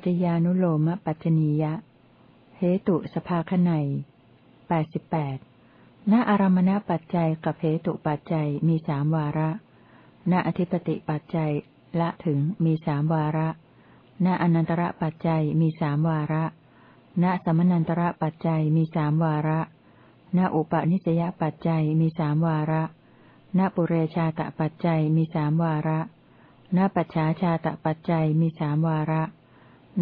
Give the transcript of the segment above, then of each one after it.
ปัจจญานุโลมปัจจนียะ เหตุสภาคไนแปดสิบแปดณอารมณปัจจัยกับเหตุปัจจัยมีสามวาระ ณอธิปติปัจจัยละถึงมีสามวาระ ณอนันตระปัจจัยมีสามวาระ ณสมนันตระปัจจัยมีสามวาระ ณอุปนิสยปัจจัยมีสามวาระ ณปุเรชาตปัจจัยมีสามวาระ ณปัจฉาชาตปัจจัยมีสามวาระ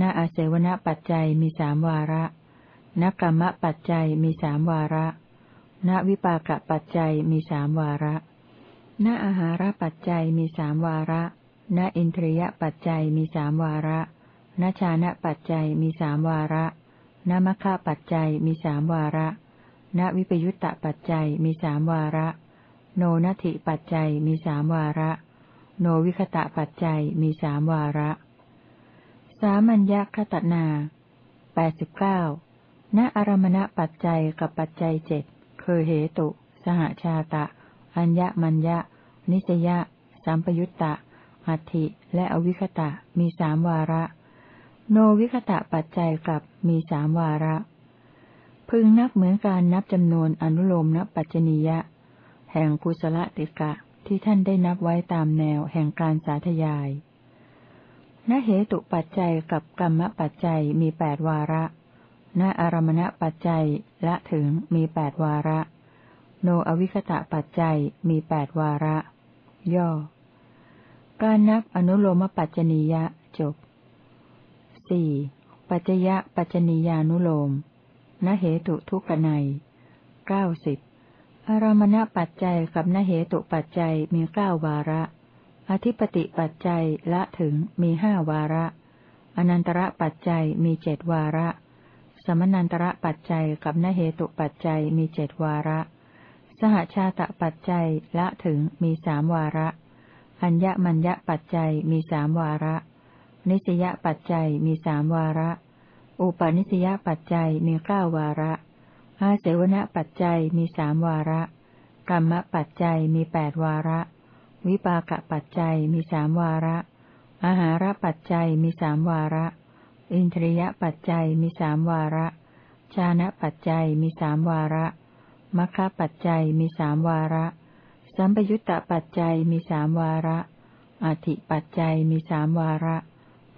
ณอาเสวนปัจจัยมีสามวาระ ณกรรมปัจจัยมีสามวาระ ณวิปากปัจจัยมีสามวาระ ณอาหารปัจจัยมีสามวาระ ณอินทรียปัจจัยมีสามวาระ ณชานะปัจจัยมีสามวาระ ณมัคคะปัจจัยมีสามวาระ ณวิปยุตตปัจจัยมีสามวาระ โนนัตถิปัจจัยมีสามวาระ โนวิคตะปัจจัยมีสามวาระ สามัญญคตนาแปดสิบเก้าณอารมณปัจจัยกับปัจจัยเจ็ดคือเหตุ สหชาตะ อัญญมัญญะ นิสยะ สัมปยุตตะ อัติ และอวิคตะ มีสามวาระ โนวิคตะปัจจัยกับมีสามวาระ พึงนับเหมือนการนับจำนวนอนุโลมนปัจจนียะ แห่งกุศลติกะที่ท่านได้นับไว้ตามแนวแห่งการสาธยาย ณเหตุปัจจัยกับกรรมปัจจัยมีแปดวาระ ณอารมณปัจจัยละถึงมีแปดวาระ โนอวิคตะปัจจัยมีแปดวาระ ย่อ การนับอนุโลมปัจจนียะจบสี่ปัจจยะปัจจนียานุโลมนเหตุทุกนัยเก้าสิบอารมณปัจจัยกับนเหตุปัจจัยมีเก้าวาระ อธิปติปัจจัยละถึงมีห้าวาระ อนันตระปัจจัยมีเจ็ดวาระ สมนันตระปัจจัยกับนเหตุปัจจัยมีเจดวาระ สหชาตปัจจัยละถึงมีสามวาระ อัญญมัญญปัจจัยมีสามวาระ นิสยปัจจัยมีสามวาระ อุปนิสยปัจจัยมีเก้าวาระ อาเสวณปัจจัยมีสามวาระกรรมปัจจัยมีแปดวาระ วิปากปัจจัยมีสามวาระ อาหารปัจจัยมีสามวาระ อินทรียปัจจัยมีสามวาระ ชานะปัจจัยมีสามวาระมัคคะปัจจัยมีสามวาระ สัมปยุตตปัจจัยมีสามวาระอธิปัจจัยมีสามวาระ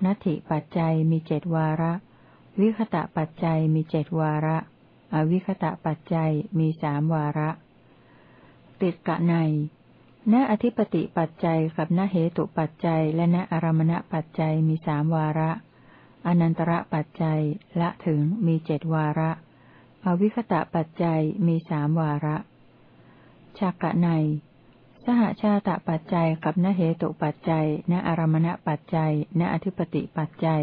นัตถิปัจจัยมีเจดวาระ วิคตะปัจจัยมีเจดวาระ อวิคตะปัจจัยมีสามวาระ ติดกะใน ณอธิปติปัจจัยกับณเหตุปัจจัย และณอารมณปัจจัยมีสามวาระ อนันตระปัจจัยละถึงมีเจ็ดวาระ อวิคตะปัจจัยมีสามวาระชักะใน สหชาตะปัจจัยกับนเหตุปัจจัย ณอารมณปัจจัย ณอธิปติปัจจัย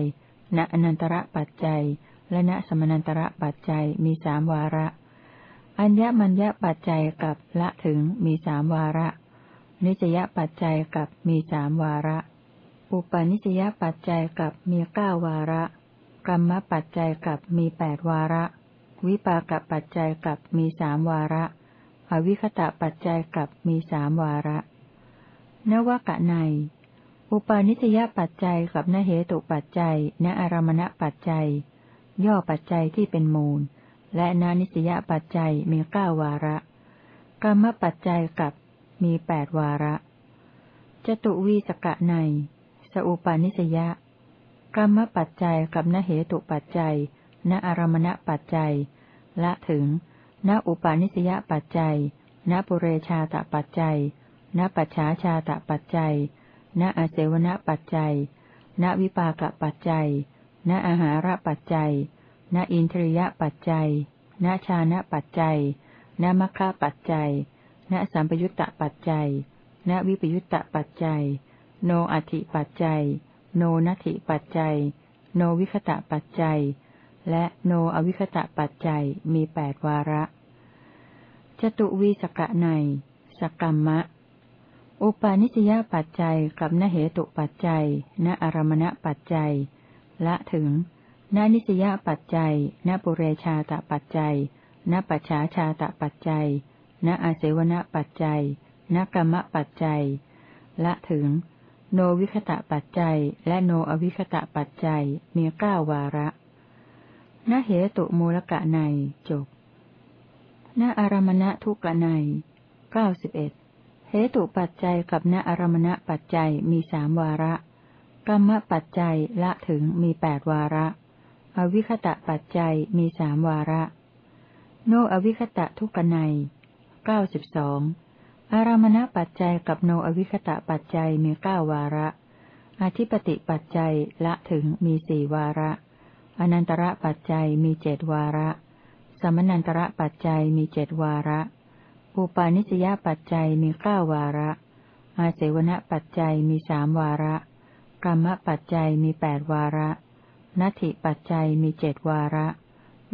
ณอนันตระปัจจัย และณสมนันตระปัจจัยมีสามวาระ อัญญมัญญปัจจัยกับละถึงมีสามวาระ นิจยปัจจัยกับมีสามวาระ อุปนิสยปัจจัยกับมีเก้าวาระ กรรมปัจจัยกับมีแปดวาระ วิปากปัจจัยกับมีสามวาระ อวิคตะปัจจัยกับมีสามวาระ นวกะใน อุปาณิสยปัจจัยกับนเหตุปัจจัย ณอารมณปัจจัย ย่อปัจจัยที่เป็นมูล และนานิสยปัจจัยมีเก้าวาระ กรรมปัจจัยกับ มีแปดวาระ จตุวีสกะใน สอุปาณิสยะ กรรมปัจจัยกับนเหตุปัจจัย ณอารมณปัจจัย ละถึง ณอุปาณิสยปัจจัย ณปุเรชาตปัจจัย ณปัจฉาชาตปัจจัย ณอาเสวนปัจจัย ณวิปากปัจจัย ณอาหารปัจจัย ณอินทรียปัจจัย ณชานะปัจจัย ณมัคคะปัจจัย ณสัมปยุตตปัจจัย ณวิปยุตตปัจจัย โนอัติปัจจัย โนนัตถิปัจจัย โนวิคตะปัจจัย และโนอวิคตะปัจจัยมีแปดวาระ จตุวีสกะในสกรรมะ อุปาณิสยปัจจัยกับนเหตุปัจจัย ณอารมณปัจจัย ละถึงณนิสยปัจจัย ณปุเรชาตปัจจัย ณปัจฉาชาตปัจจัย ณอาเสวณปัจจัย ณกรรมปัจจัย ละถึง โนวิคตะปัจจัย และโนอวิคตะปัจจัย มีเก้าวาระนเหตุมูลกะในจบณอารมณะทุกะในเก้าสิบเอ็ดเหตุปัจจัยกับณอารมณะปัจจัยมีสามวาระ กรรมปัจจัยละถึงมีแปดวาระ อวิคตะปัจจัยมีสามวาระ โนอวิคตะทุกนัย เก้าสิบสองอารามณปัจจัยกับโนอวิคตะปัจจัยมีเก้าวาระ อธิปติปัจจัยละถึงมีสี่วาระ อนันตระปัจจัยมีเจดวาระ สมนันตระปัจจัยมีเจดวาระ อุปาณิสยปัจจัยมีเก้าวาระ อาเสวณปัจจัยมีสามวาระกรรมปัจจัยมีแปดวาระ นัตถิปัจจัยมีเจ็ดวาระ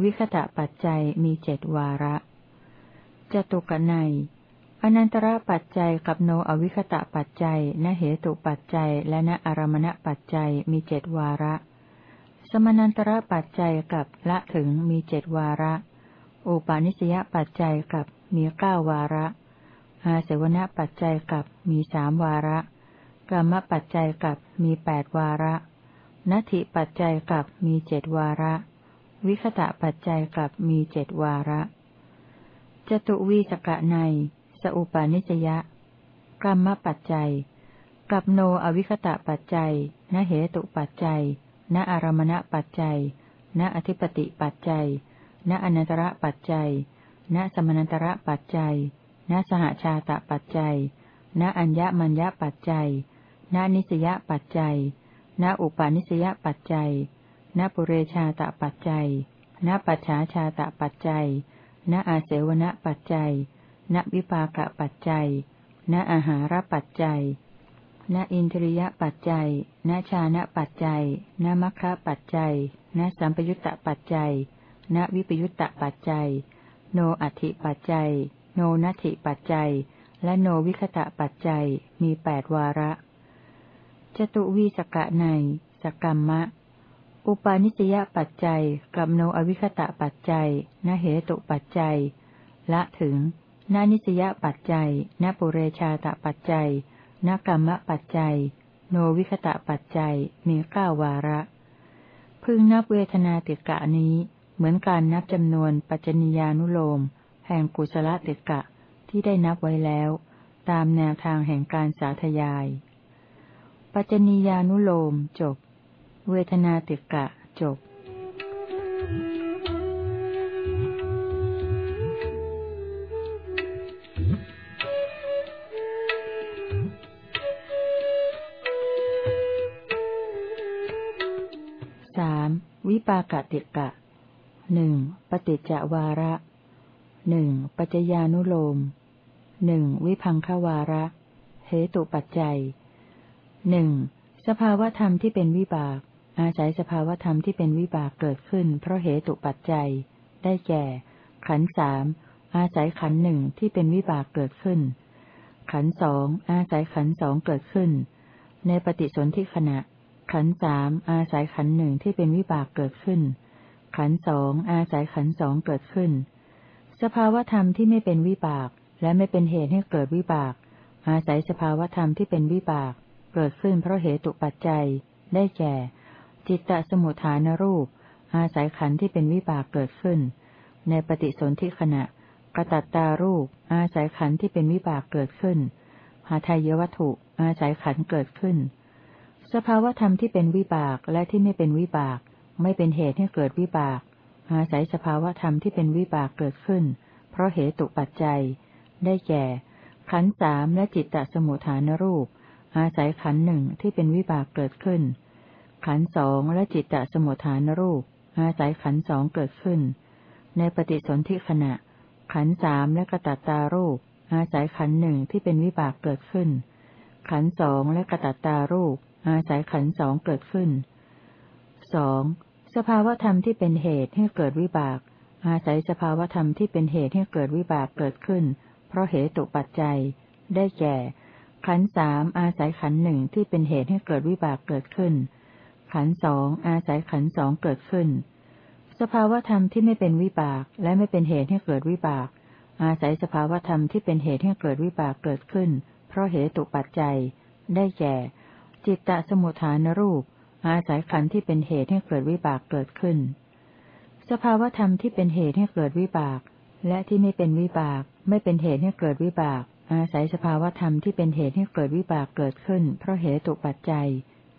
วิคตะปัจจัยมีเจ็ดวาระ จตุกนัยอนันตระปัจจัยกับโนอวิคตะปัจจัยนเหตุปัจจัย และณอารมณปัจจัยมีเจ็ดวาระ สมนันตระปัจจัยกับละถึงมีเจ็ดวาระ อุปาณิสยปัจจัยกับมีเก้าวาระ อาเสวณปัจจัยกับมีสามวาระกรรมปัจจัยกับมีแปดวาระนัตถิปัจจัยกับมีเจ็ดวาระ วิคตะปัจจัยกับมีเจ็ดวาระ จตุวีสกะใน สอุปาณิสยะ กรรมปัจจัย กับโนอวิคตะปัจจัย นเหตุปัจจัย ณอารมณปัจจัย ณอธิปติปัจจัย ณอนันตระปัจจัย ณสมนันตระปัจจัย ณสหชาตปัจจัย ณอัญญมัญญปัจจัย ณนิสยปัจจัย ณอุปาณิสยปัจจัย ณปุเรชาตปัจจัย ณปัจฉาชาตปัจจัย ณอาเสวนปัจจัย ณวิปากปัจจัย ณอาหารปัจจัย ณอินทริยปัจจัย ณชานะปัจจัย ณมัคคะปัจจัย ณสัมปยุตตปัจจัย ณวิปยุตตปัจจัย โนอัติปัจจัย โนนัตถิปัจจัย และโนวิคตะปัจจัย มีแปดวาระ จตุวีสกะใน สกรรมะ อุปาณิสยปัจจัยกับโนอวิคตะปัจจัยนเหตุปัจจัย ละถึงนานิสยปัจจัยนปุเรชาตปัจจัยนกรรมปัจจัย โนวิคตะปัจจัยมีเก้าวาระ พึงนับเวทนาติกะนี้ เหมือนการนับจำนวนปัจจนิยานุโลม แห่งกุศลติกะที่ได้นับไว้แล้ว ตามแนวทางแห่งการสาธยาย ปัจจนียานุโลมจบ เวทนาติกะจบสามวิปากติกะหนึ่งปฏิจจวาระหนึ่งปัจจญานุโลมหนึ่งวิพังควาระ เหตุปัจจัยหนึ่งสภาวธรรมที่เป็นวิบาก อาศัยสภาวธรรมที่เป็นวิบากเกิดขึ้น เพราะเหตุปัจจัย ได้แก่ ขันสามอาศัยขันหนึ่งที่เป็นวิบากเกิดขึ้น ขันสองอาศัยขันสองเกิดขึ้น ในปฏิสนธิขณะ ขันสามอาศัยขันหนึ่งที่เป็นวิบากเกิดขึ้น ขันสองอาศัยขันสองเกิดขึ้น สภาวธรรมที่ไม่เป็นวิบาก และไม่เป็นเหตุให้เกิดวิบาก อาศัยสภาวธรรมที่เป็นวิบาก เกิดขึ้นเพราะเหตุปัจจัย ได้แก่ จิตตสมุทฐานรูป อาศัยขันธ์ที่เป็นวิบากเกิดขึ้น ในปฏิสนธิขณะกระตัตตารูป อาศัยขันธ์ที่เป็นวิบากเกิดขึ้นหาทายวัตถุ อาศัยขันธ์เกิดขึ้น สภาวธรรมที่เป็นวิบากและที่ไม่เป็นวิบาก ไม่เป็นเหตุให้เกิดวิบาก อาศัยสภาวธรรมที่เป็นวิบากเกิดขึ้น เพราะเหตุปัจจัย ได้แก่ ขันธ์สามและจิตตสมุทฐานรูป อาศัยขันธ์หนึ่งที่เป็นวิบากเกิดขึ้น ขันสองและจิตตสมุทฐานรูป อาศัยขันสองเกิดขึ้น ในปฏิสนธิขณะ ขันสามและกระตัตตารูป อาศัยขันหนึ่งที่เป็นวิบากเกิดขึ้น ขันสองและกระตัตตารูป อาศัยขันสองเกิดขึ้นสองสภาวธรรมที่เป็นเหตุให้เกิดวิบาก อาศัยสภาวธรรมที่เป็นเหตุให้เกิดวิบากเกิดขึ้น เพราะเหตุปัจจัย ได้แก่ ขันสามอาศัยขันหนึ่งที่เป็นเหตุให้เกิดวิบากเกิดขึ้น ขันสองอาศัยขันสองเกิดขึ้น สภาวธรรมที่ไม่เป็นวิบากและไม่เป็นเหตุให้เกิดวิบาก อาศัยสภาวธรรมที่เป็นเหตุให้เกิดวิบากเกิดขึ้น เพราะเหตุปัจจัย ได้แก่ จิตตสมุทฐานรูป อาศัยขันที่เป็นเหตุให้เกิดวิบากเกิดขึ้น สภาวธรรมที่เป็นเหตุให้เกิดวิบาก และที่ไม่เป็นวิบาก ไม่เป็นเหตุให้เกิดวิบาก อาศัยสภาวธรรมที่เป็นเหตุให้เกิดวิบากเกิดขึ้น เพราะเหตุปัจจัย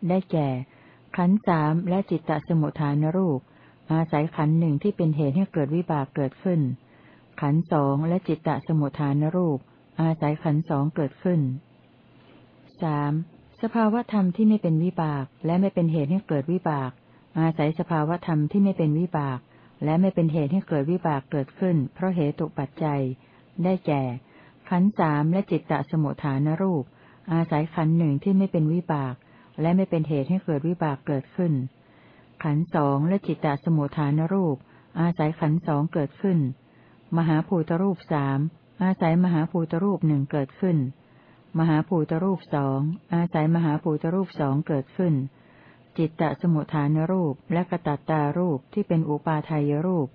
ได้แก่ ขันสามและจิตตสมุทฐานรูป อาศัยขันหนึ่งที่เป็นเหตุให้เกิดวิบากเกิดขึ้น ขันสองและจิตตสมุทฐานรูป อาศัยขันสองเกิดขึ้นสามสภาวธรรมที่ไม่เป็นวิบาก และไม่เป็นเหตุให้เกิดวิบาก อาศัยสภาวธรรมที่ไม่เป็นวิบาก และไม่เป็นเหตุให้เกิดวิบากเกิดขึ้น เพราะเหตุปัจจัย ได้แก่ ขันสามและจิตตสมุทฐานรูป อาศัยขันหนึ่งที่ไม่เป็นวิบาก และไม่เป็นเหตุให้เกิดวิบากเกิดขึ้น ขันสองและจิตตสมุทฐานรูป อาศัยขันสองเกิดขึ้น มหาภูตรูปสามอาศัยมหาภูตรูปหนึ่งเกิดขึ้น มหาภูตรูปสองอาศัยมหาภูตรูปสองเกิดขึ้น จิตตสมุทฐานรูปและกระตัตตารูปที่เป็นอุปาทายรูป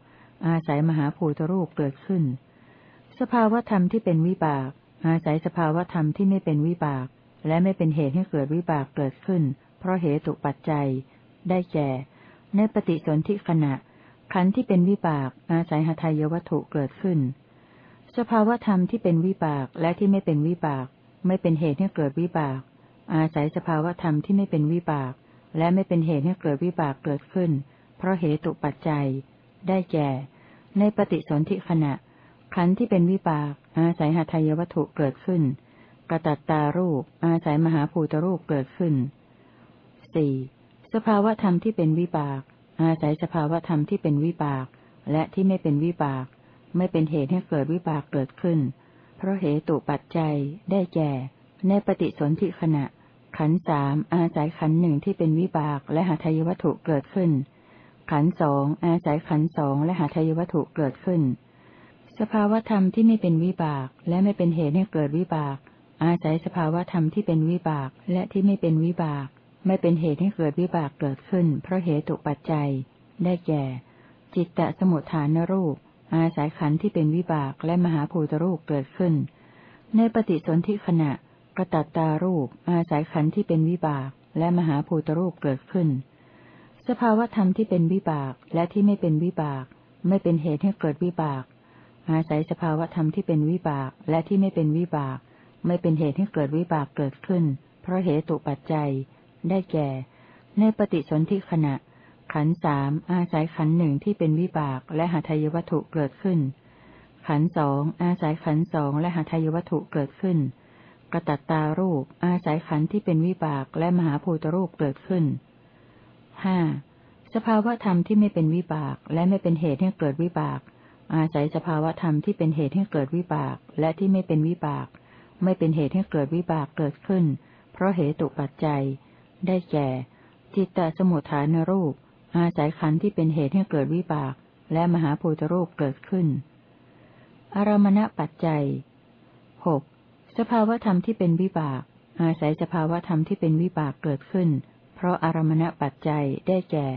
อาศัยมหาภูตรูปเกิดขึ้น สภาวธรรมที่เป็นวิบาก อาศัยสภาวธรรมที่ไม่เป็นวิบาก และไม่เป็นเหตุให้เกิดวิบากเกิดขึ้น เพราะเหตุปัจจัย ได้แก่ ในปฏิสนธิขณะ ขันธ์ที่เป็นวิบากอาศัยหทัยวัตถุเกิดขึ้น สภาวธรรมที่เป็นวิบากและที่ไม่เป็นวิบาก ไม่เป็นเหตุให้เกิดวิบาก อาศัยสภาวธรรมที่ไม่เป็นวิบาก และไม่เป็นเหตุให้เกิดวิบากเกิดขึ้น เพราะเหตุปัจจัย ได้แก่ ในปฏิสนธิขณะ ขันธ์ที่เป็นวิบากอาศัยหทายวัตถุเกิดขึ้น กระตัตตารูป อาศัยมหาภูตรูปเกิดขึ้นสี่สภาวธรรมที่เป็นวิบาก อาศัยสภาวธรรมที่เป็นวิบาก และที่ไม่เป็นวิบาก ไม่เป็นเหตุให้เกิดวิบากเกิดขึ้น เพราะเหตุปัจจัยได้แก่ ในปฏิสนธิขณะ ขันสามอาศัยขันหนึ่งที่เป็นวิบากและหาทายวัตถุเกิดขึ้น ขันสองอาศัยขันสองและหาทายวัตถุเกิดขึ้น สภาวธรรมที่ไม่เป็นวิบากและไม่เป็นเหตุให้เกิดวิบาก อาศัยสภาวธรรมที่เป็นวิบากและที่ไม่เป็นวิบาก ไม่เป็นเหตุให้เกิดวิบากเกิดขึ้น เพราะเหตุปัจจัย ได้แก่ จิตตสมุทฐานรูป อาศัยขันธ์ที่เป็นวิบากและมหาภูตรูปเกิดขึ้น ในปฏิสนธิขณะกระตัตตารูป อาศัยขันธ์ที่เป็นวิบากและมหาภูตรูปเกิดขึ้น สภาวธรรมที่เป็นวิบากและที่ไม่เป็นวิบาก ไม่เป็นเหตุให้เกิดวิบาก อาศัยสภาวธรรมที่เป็นวิบากและที่ไม่เป็นวิบาก ไม่เป็นเหตุให้เกิดวิบากเกิดขึ้น เพราะเหตุปัจจัย ได้แก่ ในปฏิสนธิขณะ ขันสามอาศัยขันหนึ่งที่เป็นวิบากและหาทายวัตถุเกิดขึ้น ขันสองอาศัยขันสองและหาทายวัตถุเกิดขึ้น กระตัตตารูป อาศัยขันที่เป็นวิบากและมหาภูตรูปเกิดขึ้นห้าสภาวธรรมที่ไม่เป็นวิบากและไม่เป็นเหตุให้เกิดวิบาก อาศัยสภาวธรรมที่เป็นเหตุให้เกิดวิบาก และที่ไม่เป็นวิบาก ไม่เป็นเหตุให้เกิดวิบากเกิดขึ้น เพราะเหตุปัจจัย ได้แก่ จิตตสมุทฐานรูป อาศัยขันธ์ที่เป็นเหตุให้เกิดวิบาก และมหาภูตรูปเกิดขึ้น อารมณปัจจัยหกสภาวธรรมที่เป็นวิบาก อาศัยสภาวธรรมที่เป็นวิบากเกิดขึ้น เพราะอารมณปัจจัยได้แก่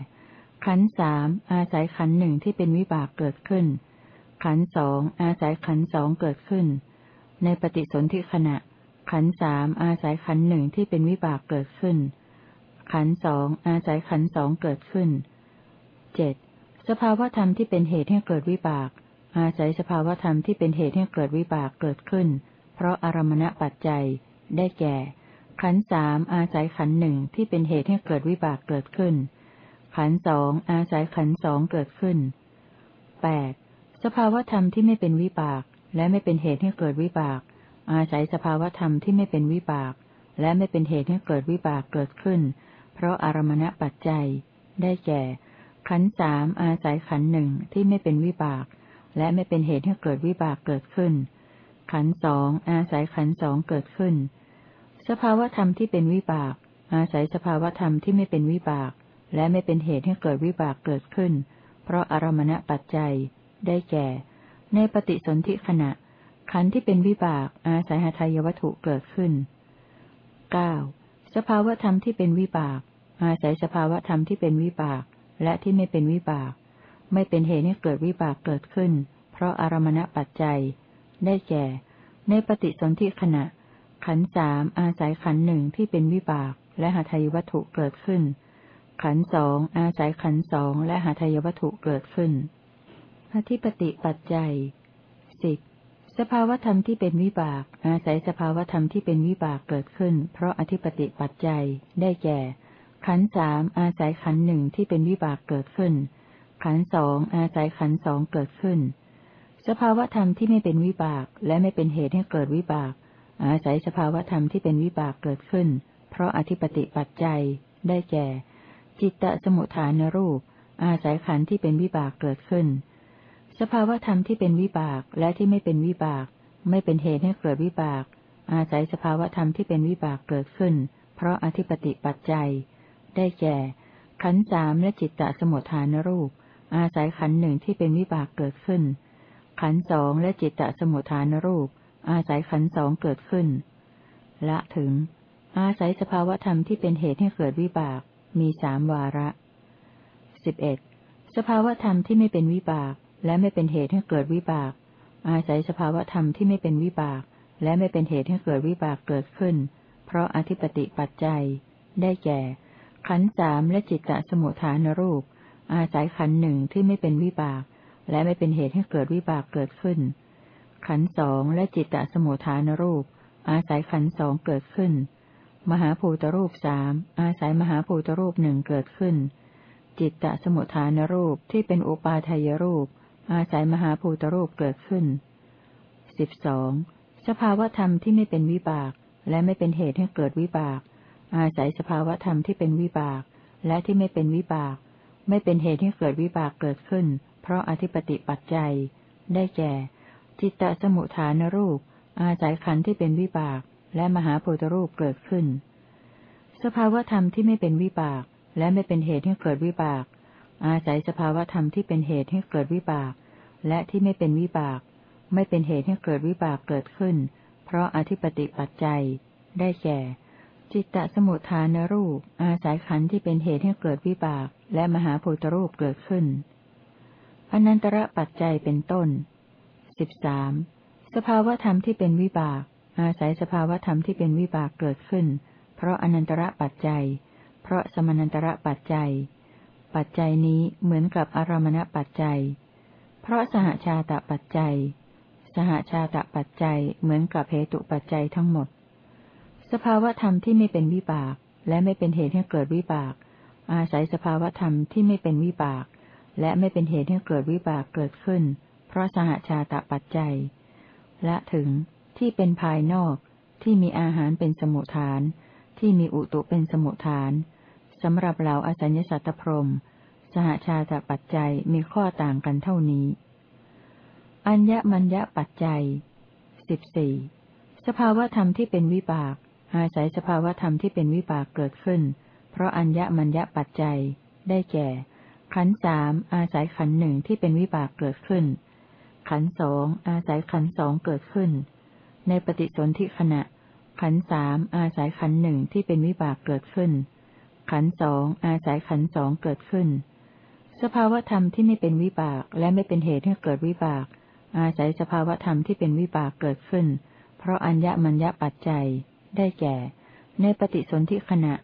ขันสามอาศัยขันหนึ่งที่เป็นวิบากเกิดขึ้น ขันสองอาศัยขันสองเกิดขึ้น ในปฏิสนธิขณะ ขันสามอาศัยขันหนึ่งที่เป็นวิบากเกิดขึ้น ขันสองอาศัยขันสองเกิดขึ้นเจ็ดสภาวธรรมที่เป็นเหตุให้เกิดวิบาก อาศัยสภาวธรรมที่เป็นเหตุให้เกิดวิบากเกิดขึ้น เพราะอารมณปัจจัย ได้แก่ ขันสามอาศัยขันหนึ่งที่เป็นเหตุให้เกิดวิบากเกิดขึ้น ขันสองอาศัยขันสองเกิดขึ้นแปดสภาวธรรมที่ไม่เป็นวิบาก และไม่เป็นเหตุให้เกิดวิบาก อาศัยสภาวธรรมที่ไม่เป็นวิบาก และไม่เป็นเหตุให้เกิดวิบากเกิดขึ้น เพราะอารมณปัจจัย ได้แก่ ขันสามอาศัยขันหนึ่งที่ไม่เป็นวิบาก และไม่เป็นเหตุให้เกิดวิบากเกิดขึ้น ขันสองอาศัยขันสองเกิดขึ้น สภาวธรรมที่เป็นวิบาก อาศัยสภาวธรรมที่ไม่เป็นวิบาก และไม่เป็นเหตุให้เกิดวิบากเกิดขึ้น เพราะอารมณปัจจัย ได้แก่ ในปฏิสนธิขณะ ขันที่เป็นวิบากอาศัยหาทายวัตถุเกิดขึ้นเก้าสภาวธรรมที่เป็นวิบาก อาศัยสภาวธรรมที่เป็นวิบาก และที่ไม่เป็นวิบาก ไม่เป็นเหตุให้เกิดวิบากเกิดขึ้น เพราะอารมณปัจจัย ได้แก่ ในปฏิสนธิขณะ ขันสามอาศัยขันหนึ่งที่เป็นวิบาก และหาทายวัตถุเกิดขึ้น ขันสองอาศัยขันสองและหาทายวัตถุเกิดขึ้น อธิปติปัจจัยสิบสภาวธรรมที่เป็นวิบาก อาศัยสภาวธรรมที่เป็นวิบากเกิดขึ้น เพราะอธิปติปัจจัย ได้แก่ ขันสามอาศัยขันหนึ่งที่เป็นวิบากเกิดขึ้น ขันสองอาศัยขันสองเกิดขึ้น สภาวธรรมที่ไม่เป็นวิบากและไม่เป็นเหตุให้เกิดวิบาก อาศัยสภาวธรรมที่เป็นวิบากเกิดขึ้น เพราะอธิปติปัจจัย ได้แก่ จิตตสมุทฐานรูป อาศัยขันที่เป็นวิบากเกิดขึ้น สภาวธรรมที่เป็นวิบากและที่ไม่เป็นวิบาก ไม่เป็นเหตุให้เกิดวิบาก อาศัยสภาวธรรมที่เป็นวิบากเกิดขึ้น เพราะอธิปติปัจจัย ได้แก่ ขันธ์สามและจิตตสมุทฐานรูป อาศัยขันธ์หนึ่งที่เป็นวิบากเกิดขึ้น ขันธ์สองและจิตตสมุทฐานรูป อาศัยขันธ์สองเกิดขึ้น ละถึง อาศัยสภาวธรรมที่เป็นเหตุให้เกิดวิบาก มีสามวาระสิบเอ็ดสภาวธรรมที่ไม่เป็นวิบาก และไม่เป็นเหตุให้เกิดวิบาก อาศัยสภาวธรรมที่ไม่เป็นวิบาก และไม่เป็นเหตุให้เกิดวิบากเกิดขึ้น เพราะอธิปติปัจจัย ได้แก่ ขันสามและจิตตสมุทฐานรูป อาศัยขันหนึ่งที่ไม่เป็นวิบาก และไม่เป็นเหตุให้เกิดวิบากเกิดขึ้น ขันสองและจิตตสมุทฐานรูป อาศัยขันสองเกิดขึ้น มหาภูตรูปสามอาศัยมหาภูตรูปหนึ่งเกิดขึ้น จิตตสมุทฐานรูปที่เป็นอุปาทายรูป อาศัยมหาภูตรูปเกิดขึ้นสิบสองสภาวธรรมที่ไม่เป็นวิบาก และไม่เป็นเหตุให้เกิดวิบาก อาศัยสภาวธรรมที่เป็นวิบาก และที่ไม่เป็นวิบาก ไม่เป็นเหตุให้เกิดวิบากเกิดขึ้น เพราะอธิปติปัจจัย ได้แก่ จิตตสมุทฐานรูป อาศัยขันธ์ที่เป็นวิบาก และมหาภูตรูปเกิดขึ้น สภาวธรรมที่ไม่เป็นวิบาก และไม่เป็นเหตุให้เกิดวิบาก อาศัยสภาวธรรมที่เป็นเหตุให้เกิดวิบาก และที่ไม่เป็นวิบาก ไม่เป็นเหตุให้เกิดวิบากเกิดขึ้น เพราะอธิปติปัจจัย ได้แก่ จิตตสมุทฐานรูป อาศัยขันธ์ที่เป็นเหตุให้เกิดวิบาก และมหาภูตรูปเกิดขึ้นอนันตระปัจจัยเป็นต้นสิบสามสภาวธรรมที่เป็นวิบาก อาศัยสภาวธรรมที่เป็นวิบากเกิดขึ้น เพราะอนันตระปัจจัย เพราะสมนันตระปัจจัย ปัจจัยนี้เหมือนกับอารมณปัจจัย เพราะสหชาตปัจจัย สหชาตปัจจัยเหมือนกับเหตุปัจจัยทั้งหมด สภาวธรรมที่ไม่เป็นวิบาก และไม่เป็นเหตุให้เกิดวิบาก อาศัยสภาวธรรมที่ไม่เป็นวิบาก และไม่เป็นเหตุให้เกิดวิบากเกิดขึ้น เพราะสหชาตปัจจัย และถึงที่เป็นภายนอกที่มีอาหารเป็นสมุทฐาน ที่มีอุตุเป็นสมุทฐาน สำหรับเหล่าอสัญญสัตตพรม สหชาตปัจจัยมีข้อต่างกันเท่านี้ อัญญมัญญปัจจัยสิบสี่สภาวธรรมที่เป็นวิบาก อาศัยสภาวธรรมที่เป็นวิบากเกิดขึ้น เพราะอัญญมัญญปัจจัย ได้แก่ ขันสามอาศัยขันหนึ่งที่เป็นวิบากเกิดขึ้น ขันสองอาศัยขันสองเกิดขึ้น ในปฏิสนธิขณะ ขันสามอาศัยขันหนึ่งที่เป็นวิบากเกิดขึ้น ขันสองอาศัยขันสองเกิดขึ้น สภาวธรรมที่ไม่เป็นวิบากและไม่เป็นเหตุให้เกิดวิบาก อาศัยสภาวธรรมที่เป็นวิบากเกิดขึ้น เพราะอัญญมัญญปัจจัย ได้แก่ ในปฏิสนธิขณะ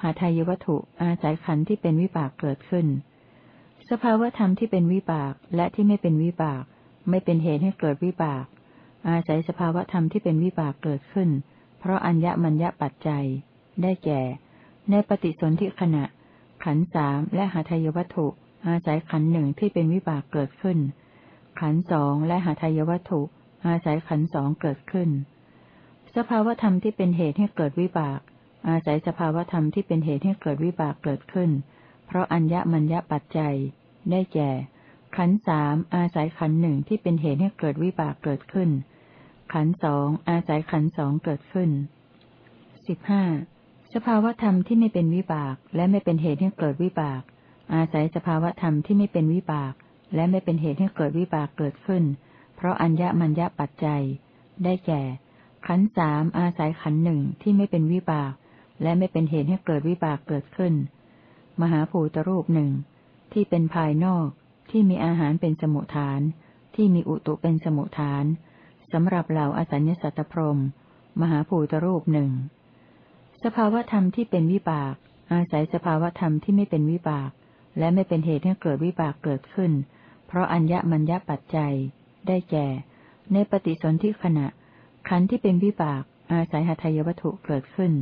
หาทายวัตถุอาศัยขันที่เป็นวิบากเกิดขึ้น สภาวธรรมที่เป็นวิบากและที่ไม่เป็นวิบาก ไม่เป็นเหตุให้เกิดวิบาก อาศัยสภาวธรรมที่เป็นวิบากเกิดขึ้น เพราะอัญญมัญญปัจจัย ได้แก่ ในปฏิสนธิขณะ ขันสามและหาทายวัตถุ อาศัยขันหนึ่งที่เป็นวิบากเกิดขึ้น ขันสองและหาทายวัตถุ อาศัยขันสองเกิดขึ้น สภาวธรรมที่เป็นเหตุให้เกิดวิบาก อาศัยสภาวธรรมที่เป็นเหตุให้เกิดวิบากเกิดขึ้น เพราะอัญญมัญญปัจจัย ได้แก่ ขันสามอาศัยขันหนึ่งที่เป็นเหตุให้เกิดวิบากเกิดขึ้น ขันสองอาศัยขันสองเกิดขึ้นสิบห้า สภาวธรรมที่ไม่เป็นวิบาก และไม่เป็นเหตุให้เกิดวิบาก อาศัยสภาวธรรมที่ไม่เป็นวิบาก และไม่เป็นเหตุให้เกิดวิบากเกิดขึ้น เพราะอัญญมัญญปัจจัย ได้แก่ ขันสามอาศัยขันหนึ่งที่ไม่เป็นวิบาก และไม่เป็นเหตุให้เกิดวิบากเกิดขึ้น มหาภูตรูปหนึ่งที่เป็นภายนอกที่มีอาหารเป็นสมุทฐาน ที่มีอุตุเป็นสมุทฐานสำหรับเหล่าอสัญญสัตตพรม มหาภูตรูปหนึ่ง สภาวธรรมที่เป็นวิบาก อาศัยสภาวธรรมที่ไม่เป็นวิบาก และไม่เป็นเหตุให้เกิดวิบากเกิดขึ้น เพราะอัญญมัญญปัจจัย ได้แก่ ในปฏิสนธิขณะ ขันธ์ที่เป็นวิบาก อาศัยหทัยวัตถุเกิดขึ้น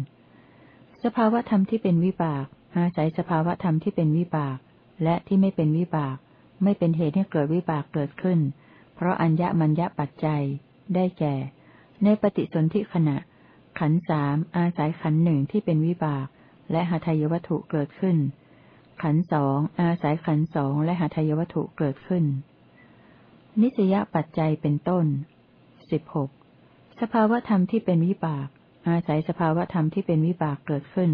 สภาวธรรมที่เป็นวิบาก อาศัยสภาวธรรมที่เป็นวิบาก และที่ไม่เป็นวิบาก ไม่เป็นเหตุให้เกิดวิบากเกิดขึ้น เพราะอัญญมัญญปัจจัย ได้แก่ ในปฏิสนธิขณะ ขันสามอาศัยขันหนึ่งที่เป็นวิบาก และหาทายวัตถุเกิดขึ้น ขันสองอาศัยขันสองและหาทายวัตถุเกิดขึ้น นิสยปัจจัยเป็นต้นสิบหกสภาวธรรมที่เป็นวิบาก อาศัยสภาวธรรมที่เป็นวิบากเกิดขึ้น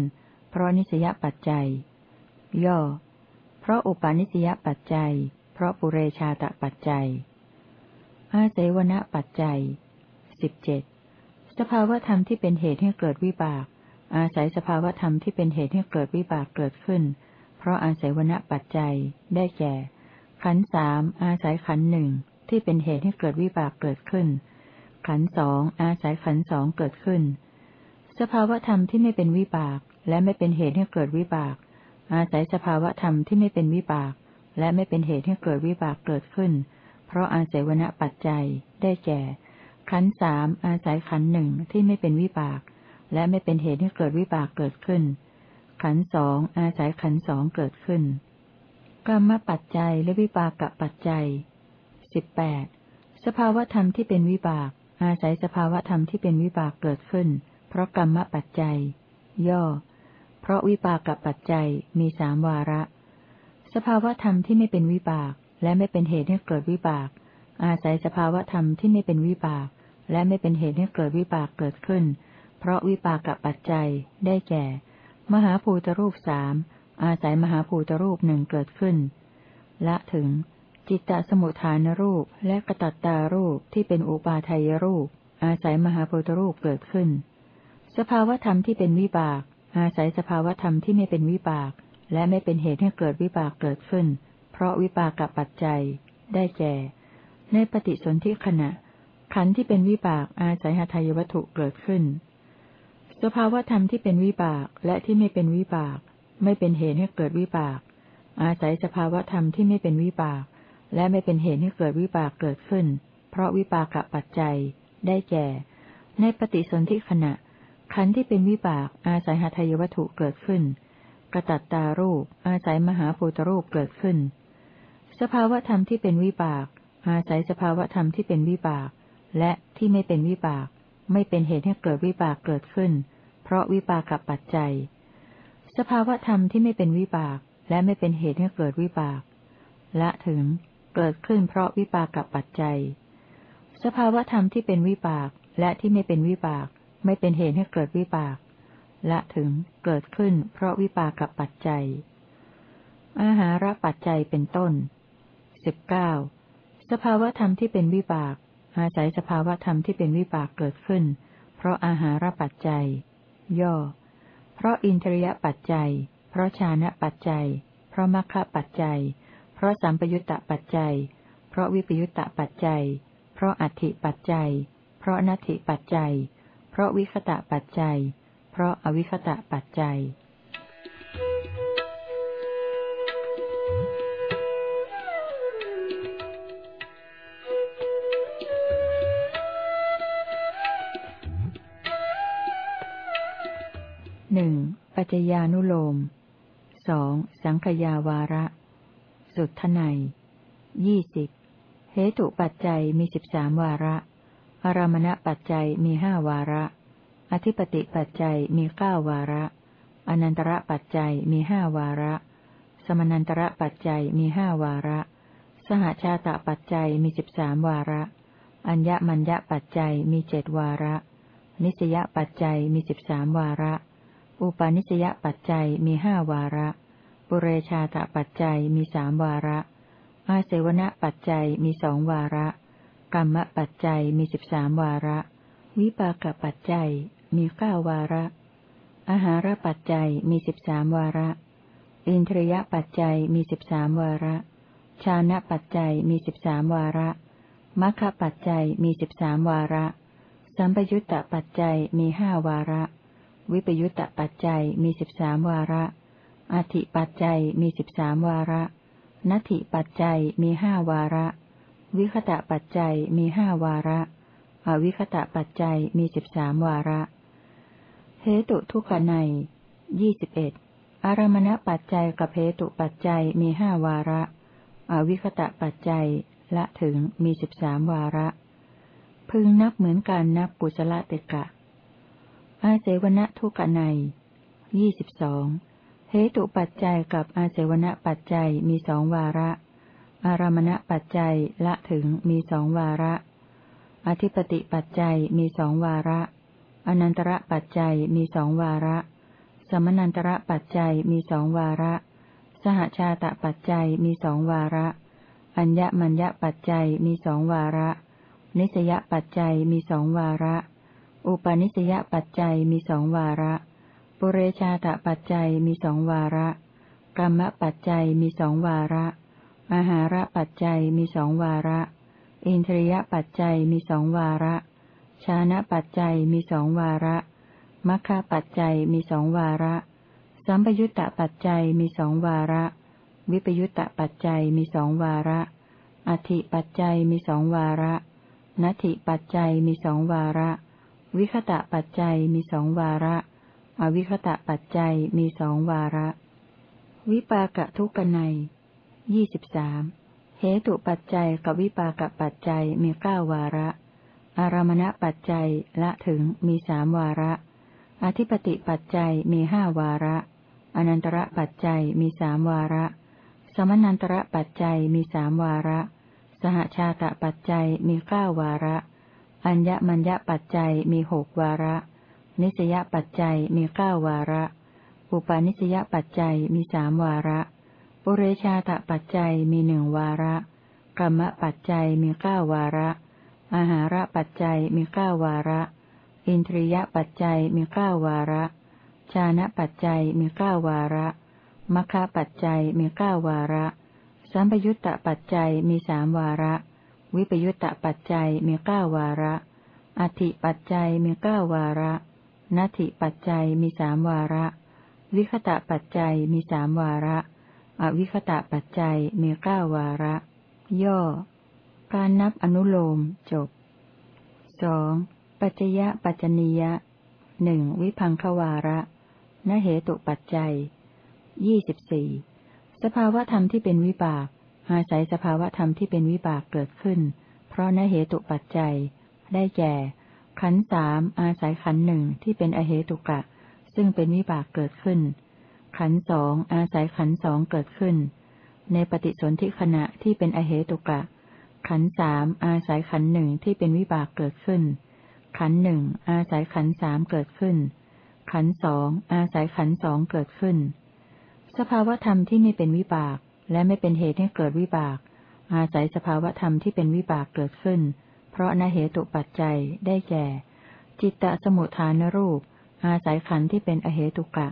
เพราะนิสยปัจจัย ย่อ เพราะอุปาณิสยปัจจัย เพราะปุเรชาตปัจจัยอาศัยวณปัจจัยสิบเจ็ด สภาวธรรมที่เป็นเหตุให้เกิดวิบาก อาศัยสภาวธรรมที่เป็นเหตุให้เกิดวิบากเกิดขึ้น เพราะอาศัยวณปัจจัย ได้แก่ ขันสามอาศัยขันหนึ่งที่เป็นเหตุให้เกิดวิบากเกิดขึ้น ขันสองอาศัยขันสองเกิดขึ้น สภาวธรรมที่ไม่เป็นวิบาก และไม่เป็นเหตุให้เกิดวิบาก อาศัยสภาวธรรมที่ไม่เป็นวิบาก และไม่เป็นเหตุให้เกิดวิบากเกิดขึ้น เพราะอาศัยวณปัจจัย ได้แก่ ขันสามอาศัยขันหนึ่งที่ไม่เป็นวิบาก และไม่เป็นเหตุให้เกิดวิบากเกิดขึ้น ขันสองอาศัยขันสองเกิดขึ้นกรรมปัจจัยและวิปากกับปัจจัยสิบแปดสภาวธรรมที่เป็นวิบาก อาศัยสภาวธรรมที่เป็นวิบากเกิดขึ้น เพราะกรรมปัจจัย ย่อ เพราะวิปากกับปัจจัยมีสามวาระ สภาวธรรมที่ไม่เป็นวิบาก และไม่เป็นเหตุให้เกิดวิบาก อาศัยสภาวธรรมที่ไม่เป็นวิบาก และไม่เป็นเหตุให้เกิดวิปากเกิดขึ้น เพราะวิปากปัจจัยได้แก่ มหาภูตรูปสามอาศัยมหาภูตรูปหนึ่งเกิดขึ้น ละถึง จิตตสมุทฐานรูปและกระตัตตารูปที่เป็นอุปาทายรูป อาศัยมหาภูตรูปเกิดขึ้น สภาวธรรมที่เป็นวิบาก อาศัยสภาวธรรมที่ไม่เป็นวิบาก และไม่เป็นเหตุให้เกิดวิบากเกิดขึ้น เพราะวิปากปัจจัย ได้แก่ ในปฏิสนธิขณะ ขันธ์ที่เป็นวิบากอาศัยหาทายวัตถุเกิดขึ้น สภาวธรรมที่เป็นวิบากและที่ไม่เป็นวิบาก ไม่เป็นเหตุให้เกิดวิบาก อาศัยสภาวธรรมที่ไม่เป็นวิบาก และไม่เป็นเหตุให้เกิดวิบากเกิดขึ้น เพราะวิปากกับปัจจัย ได้แก่ ในปฏิสนธิขณะ ขันธ์ที่เป็นวิบาก อาศัยหาทายวัตถุเกิดขึ้นกระตัตตารูป อาศัยมหาภูตรูปเกิดขึ้น สภาวธรรมที่เป็นวิบาก อาศัยสภาวธรรมที่เป็นวิบาก และที่ไม่เป็นวิบาก ไม่เป็นเหตุให้เกิดวิบากเกิดขึ้น เพราะวิปากกับปัจจัย สภาวธรรมที่ไม่เป็นวิบาก และไม่เป็นเหตุให้เกิดวิบากละถึงเกิดขึ้นเพราะวิปากกับปัจจัย สภาวธรรมที่เป็นวิบากและที่ไม่เป็นวิบาก ไม่เป็นเหตุให้เกิดวิบากละถึงเกิดขึ้นเพราะวิปากกับปัจจัย อาหารปัจจัยเป็นต้นสิบเก้าสภาวธรรมที่เป็นวิบาก อาศัยสภาวธรรมที่เป็นวิบากเกิดขึ้น เพราะอาหารปัจจัย ย่อ เพราะอินทรียปัจจัย เพราะชานะปัจจัย เพราะมัคคะปัจจัย เพราะสัมปยุตตปัจจัย เพราะวิปยุตตปัจจัย เพราะอัตถิปัจจัย เพราะนัตถิปัจจัย เพราะวิคตะปัจจัย เพราะอวิคตะปัจจัย จจญานุโลมสองสังขยาวาระ สุทไนยี่สิบเหตุปัจจัยมีสิบสามวาระอารามณปัจจัยมีห้าวาระ อธิปติปัจจัยมีเก้าวาระ อนันตระปัจจัยมีห้าวาระ สมนันตระปัจจัยมีห้าวาระ สหชาตปัจจัยมีสิบสามวาระ อัญญมัญญปัจจัยมีเจดวาระ นิสยปัจจัยมีสิบสามวาระ อุปาณิสยปัจจัยมีห้าวาระ ปุเรชาตปัจจัยมีสามวาระ อาเสวนปัจจัยมีสองวาระ กรรมปัจจัยมีสิบสามวาระ วิปากปัจจัยมีเก้าวาระ อาหารปัจจัยมีสิบสามวาระ อินทรียปัจจัยมีสิบสามวาระ ชานะปัจจัยมีสิบสามวาระมัคคปัจจัยมีสิบสามวาระ สัมปยุตตปัจจัยมีห้าวาระ วิปยุตตปัจจัยมีสิบสามวาระ อธิปัจจัยมีสิบสามวาระ นัตถิปัจจัยมีห้าวาระ วิคตะปัจจัยมีห้าวาระ อวิคตะปัจจัยมีสิบสามวาระ เหตุทุกขในยี่สิบเอ็ดอารมณปัจจัยกับเหตุปัจจัยมีห้าวาระ อวิคตะปัจจัยละถึงมีสิบสามวาระ พึงนับเหมือนการนับกุศลติกะ อาเสวนทุกขในยี่สิบสองเหตุปัจจัยกับอาเสวนปัจจัยมีสองวาระ อารมณปัจจัยละถึงมีสองวาระ อธิปติปัจจัยมีสองวาระ อนันตระปัจจัยมีสองวาระ สมนันตระปัจจัยมีสองวาระ สหชาตปัจจัยมีสองวาระ อัญญมัญญปัจจัยมีสองวาระ นิสยปัจจัยมีสองวาระ อุปนิสยปัจจัยมีสองวาระ ปุเรชาตปัจจัยมีสองวาระ กรรมปัจจัยมีสองวาระอาหาระปัจจัยมีสองวาระ อินทรียปัจจัยมีสองวาระ ชานะปัจจัยมีสองวาระมัคคปัจจัยมีสองวาระ สัมปยุตตปัจจัยมีสองวาระ วิปยุตตปัจจัยมีสองวาระ อธิปัจจัยมีสองวาระนัตถิปัจจัยมีสองวาระ วิคตะปัจจัยมีสองวาระ อวิคตะปัจจัยมีสองวาระ วิปากะทุกนัยยี่สิบสามเหตุปัจจัยกับวิปากะปัจจัยมีเก้าวาระ อารมณปัจจัยละถึงมีสามวาระ อธิปติปัจจัยมีห้าวาระ อนันตระปัจจัยมีสามวาระ สมนันตระปัจจัยมีสามวาระ สหชาตปัจจัยมีเก้าวาระ อัญญมัญญปัจจัยมีหกวาระ นิสยปัจจัยมีเก้าวาระ อุปาณิสยปัจจัยมีสามวาระ ปุเรชาตปัจจัยมีหนึ่งวาระกรรมปัจจัยมีเก้าวาระ อาหารปัจจัยมีเก้าวาระ อินทรียปัจจัยมีเก้าวาระ ชานะปัจจัยมีเก้าวาระมัคคะปัจจัยมีเก้าวาระ สัมปยุตตปัจจัยมีสามวาระ วิปยุตตปัจจัยมีเก้าวาระ อธิปัจจัยมีเก้าวาระนัตถิปัจจัยมีสามวาระ วิคตะปัจจัยมีสามวาระ อวิคตะปัจจัยมีเก้าวาระ ย่อ การนับอนุโลมจบสองปัจจยะปัจจนียะหนึ่งวิพังควาระนเหตุปัจจัยยี่สิบสี่สภาวธรรมที่เป็นวิบาก อาศัยสภาวะธรรมที่เป็นวิบากเกิดขึ้น เพราะนเหตุปัจจัย ได้แก่ ขันสามอาศัยขันหนึ่งที่เป็นอเหตุกะ ซึ่งเป็นวิบากเกิดขึ้น ขันสองอาศัยขันสองเกิดขึ้น ในปฏิสนธิขณะที่เป็นอเหตุกะ ขันสามอาศัยขันหนึ่งที่เป็นวิบากเกิดขึ้น ขันหนึ่งอาศัยขันสามเกิดขึ้น ขันสองอาศัยขันสองเกิดขึ้น สภาวธรรมที่ไม่เป็นวิบาก และไม่เป็นเหตุให้เกิดวิบาก อาศัยสภาวธรรมที่เป็นวิบากเกิดขึ้น เพราะนเหตุปัจจัยได้แก่ จิตตสมุทฐานรูป อาศัยขันธ์ที่เป็นอเหตุกะ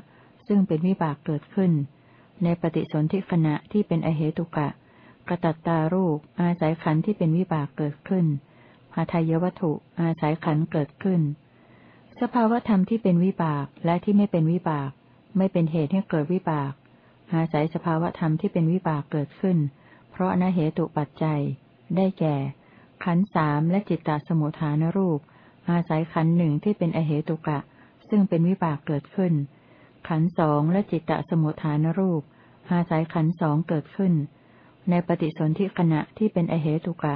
ซึ่งเป็นวิบากเกิดขึ้น ในปฏิสนธิขณะที่เป็นอเหตุกะกระตัตตารูป อาศัยขันธ์ที่เป็นวิบากเกิดขึ้นหาทายวัตถุ อาศัยขันธ์เกิดขึ้น สภาวธรรมที่เป็นวิบากและที่ไม่เป็นวิบาก ไม่เป็นเหตุให้เกิดวิบาก อาศัยสภาวธรรมที่เป็นวิบากเกิดขึ้น เพราะนเหตุปัจจัย ได้แก่ ขันสามและจิตตสมุทฐานรูป อาศัยขันหนึ่งที่เป็นอเหตุกะ ซึ่งเป็นวิบากเกิดขึ้น ขันสองและจิตตสมุทฐานรูป อาศัยขันสองเกิดขึ้น ในปฏิสนธิขณะที่เป็นอเหตุกะ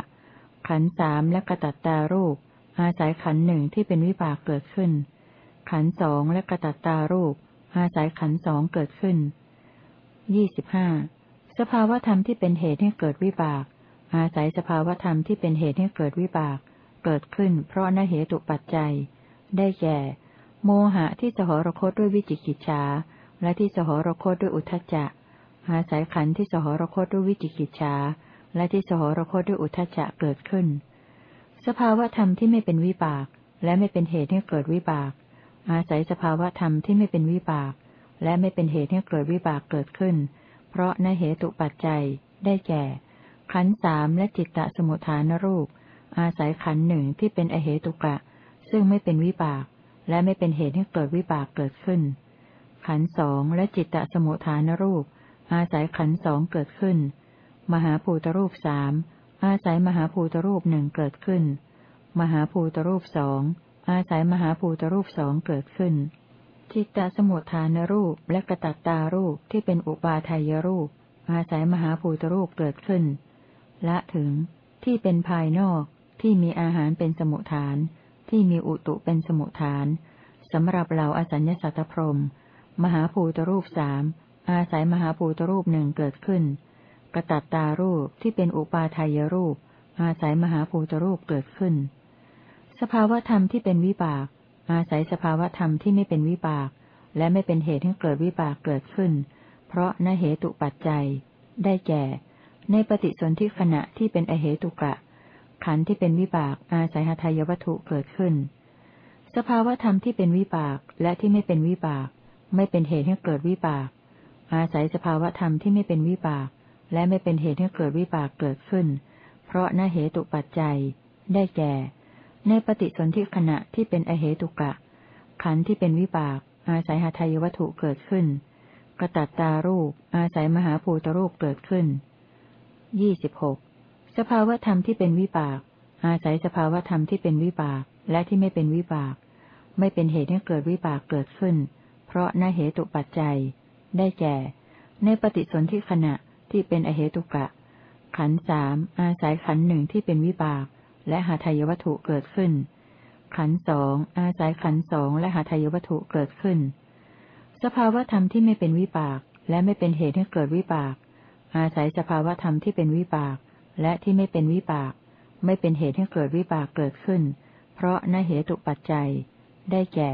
ขันสามและกระตัตตารูป อาศัยขันหนึ่งที่เป็นวิบากเกิดขึ้น ขันสองและกระตัตตารูป อาศัยขันสองเกิดขึ้น ยี่สิบห้าสภาวธรรมที่เป็นเหตุให้เกิดวิบาก อาศัยสภาวธรรมที่เป็นเหตุให้เกิดวิบาก เกิดขึ้นเพราะนเหตุปัจจัย ได้แก่ โมหะที่สหรคตด้วยวิจิกิจฉาและที่สหรคตด้วยอุทจจะ อาศัยขันธ์ที่สหรคตด้วยวิจิกิจฉาและที่สหรคตด้วยอุทจจะเกิดขึ้น สภาวธรรมที่ไม่เป็นวิบาก และไม่เป็นเหตุให้เกิดวิบาก อาศัยสภาวธรรมที่ไม่เป็นวิบาก และไม่เป็นเหตุให้เกิดวิบากเกิดขึ้น เพราะนเหตุปัจจัย ได้แก่ ขันสามและจิตตสมุทฐานรูป อาศัยขันหนึ่งที่เป็นอเหตุกะ ซึ่งไม่เป็นวิบาก และไม่เป็นเหตุให้เกิดวิบากเกิดขึ้น ขันสองและจิตตสมุทฐานรูป อาศัยขันสองเกิดขึ้น มหาภูตรูปสามอาศัยมหาภูตรูปหนึ่งเกิดขึ้น มหาภูตรูปสองอาศัยมหาภูตรูปสองเกิดขึ้น จิตตสมุทฐานรูปและกระตัตตารูปที่เป็นอุปาทายรูป อาศัยมหาภูตรูปเกิดขึ้น ละถึงที่เป็นภายนอกที่มีอาหารเป็นสมุทฐาน ที่มีอุตุเป็นสมุทฐานสำหรับเหล่าอสัญญสัตตพรมมหาภูตรูปสามอาศัยมหาภูตรูปหนึ่งเกิดขึ้น กระตัตตารูปที่เป็นอุปาทายรูป อาศัยมหาภูตรูปเกิดขึ้น สภาวธรรมที่เป็นวิบาก อาศัยสภาวธรรมที่ไม่เป็นวิบาก และไม่เป็นเหตุให้เกิดวิบากเกิดขึ้น เพราะนเหตุปัจจัย ได้แก่ ในปฏิสนธิขณะที่เป็นอเหตุกะ ขันธ์ที่เป็นวิบากอาศัยหทัยวัตถุเกิดขึ้น สภาวธรรมที่เป็นวิบากและที่ไม่เป็นวิบาก ไม่เป็นเหตุให้เกิดวิบาก อาศัยสภาวธรรมที่ไม่เป็นวิบาก และไม่เป็นเหตุให้เกิดวิบากเกิดขึ้น เพราะนเหตุปัจจัย ได้แก่ ในปฏิสนธิขณะที่เป็นอเหตุกะ ขันธ์ที่เป็นวิบาก อาศัยหาทัยวัตถุเกิดขึ้น กระตัตตารูป อาศัยมหาภูตรูปเกิดขึ้นยี่สิบหกสภาวธรรมที่เป็นวิบาก อาศัยสภาวธรรมที่เป็นวิบาก และที่ไม่เป็นวิบาก ไม่เป็นเหตุให้เกิดวิบากเกิดขึ้น เพราะนเหตุปัจจัย ได้แก่ ในปฏิสนธิขณะที่เป็นอเหตุกะ ขันสามอาศัยขันหนึ่งที่เป็นวิบาก และหาทายวัตถุเกิดขึ้น ขันสองอาศัยขันสองและหาทายวัตถุเกิดขึ้น สภาวธรรมที่ไม่เป็นวิบาก และไม่เป็นเหตุให้เกิดวิบาก อาศัยสภาวธรรมที่เป็นวิบาก และที่ไม่เป็นวิบาก ไม่เป็นเหตุให้เกิดวิบากเกิดขึ้น เพราะนเหตุปัจจัย ได้แก่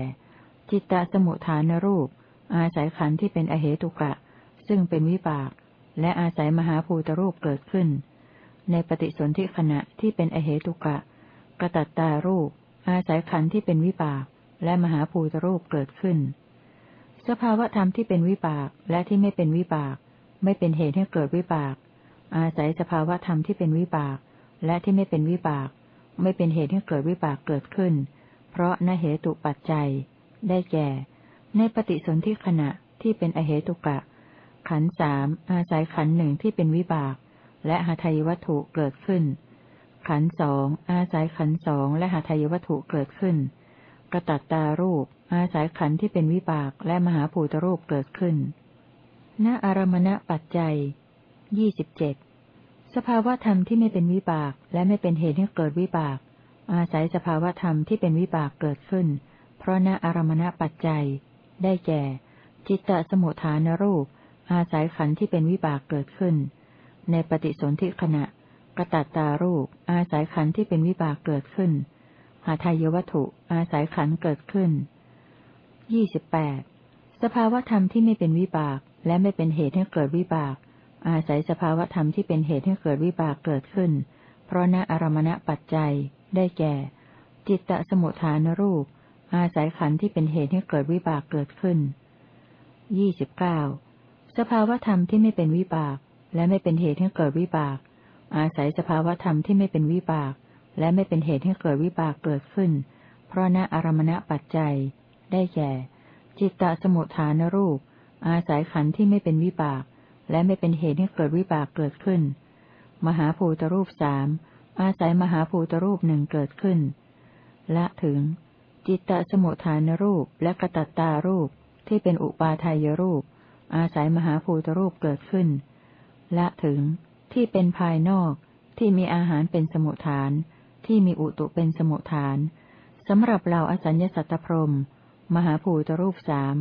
จิตตสมุทฐานรูป อาศัยขันธ์ที่เป็นอเหตุกะ ซึ่งเป็นวิบาก และอาศัยมหาภูตรูปเกิดขึ้น ในปฏิสนธิขณะที่เป็นอเหตุกะ กระตัตตารูป อาศัยขันธ์ที่เป็นวิบาก และมหาภูตรูปเกิดขึ้น สภาวธรรมที่เป็นวิบากและที่ไม่เป็นวิบาก ไม่เป็นเหตุให้เกิดวิบาก อาศัยสภาวธรรมที่เป็นวิบาก และที่ไม่เป็นวิบาก ไม่เป็นเหตุให้เกิดวิบากเกิดขึ้น เพราะนเหตุปัจจัย ได้แก่ ในปฏิสนธิขณะที่เป็นอเหตุกะ ขันสามอาศัยขันหนึ่งที่เป็นวิบาก และหาทายวัตถุเกิดขึ้น ขันสองอาศัยขันสองและหาทายวัตถุเกิดขึ้น กระตัตตารูป อาศัยขันที่เป็นวิบากและมหาภูตรูปเกิดขึ้นณอารมณปัจจัยยี่สิบเจ็ดสภาวธรรมที่ไม่เป็นวิบากและไม่เป็นเหตุให้เกิดวิบาก อาศัยสภาวธรรมที่เป็นวิบากเกิดขึ้น เพราะณอารมณปัจจัย ได้แก่ จิตตสมุทฐานรูป อาศัยขันธ์ที่เป็นวิบากเกิดขึ้น ในปฏิสนธิขณะ กระตัตตารูป อาศัยขันธ์ที่เป็นวิบากเกิดขึ้น หาทายวัตถุ อาศัยขันธ์เกิดขึ้นยี่สิบแปดสภาวธรรมที่ไม่เป็นวิบาก และไม่เป็นเหตุให้เกิดวิบาก อาศัยสภาวธรรมที่เป็นเหตุให้เกิดวิบากเกิดขึ้น เพราะณอารมณปัจจัย ได้แก่ จิตตสมุทฐานรูป อาศัยขันธ์ที่เป็นเหตุให้เกิดวิบากเกิดขึ้นยี่สิบเก้าสภาวธรรมที่ไม่เป็นวิบาก และไม่เป็นเหตุให้เกิดวิบาก อาศัยสภาวธรรมที่ไม่เป็นวิบาก และไม่เป็นเหตุให้เกิดวิบากเกิดขึ้น เพราะณอารมณปัจจัย ได้แก่ จิตตสมุทฐานรูป อาศัยขันธ์ที่ไม่เป็นวิบาก และไม่เป็นเหตุให้เกิดวิบากเกิดขึ้น มหาภูตรูปสามอาศัยมหาภูตรูปหนึ่งเกิดขึ้น และถึง จิตตสมุทฐานรูปและกระตัตตารูปที่เป็นอุปาทายรูป อาศัยมหาภูตรูปเกิดขึ้น ละถึง ที่เป็นภายนอก ที่มีอาหารเป็นสมุทฐาน ที่มีอุตุเป็นสมุทฐานสำหรับเราอสัญญสัตตพรม มหาภูตรูปสาม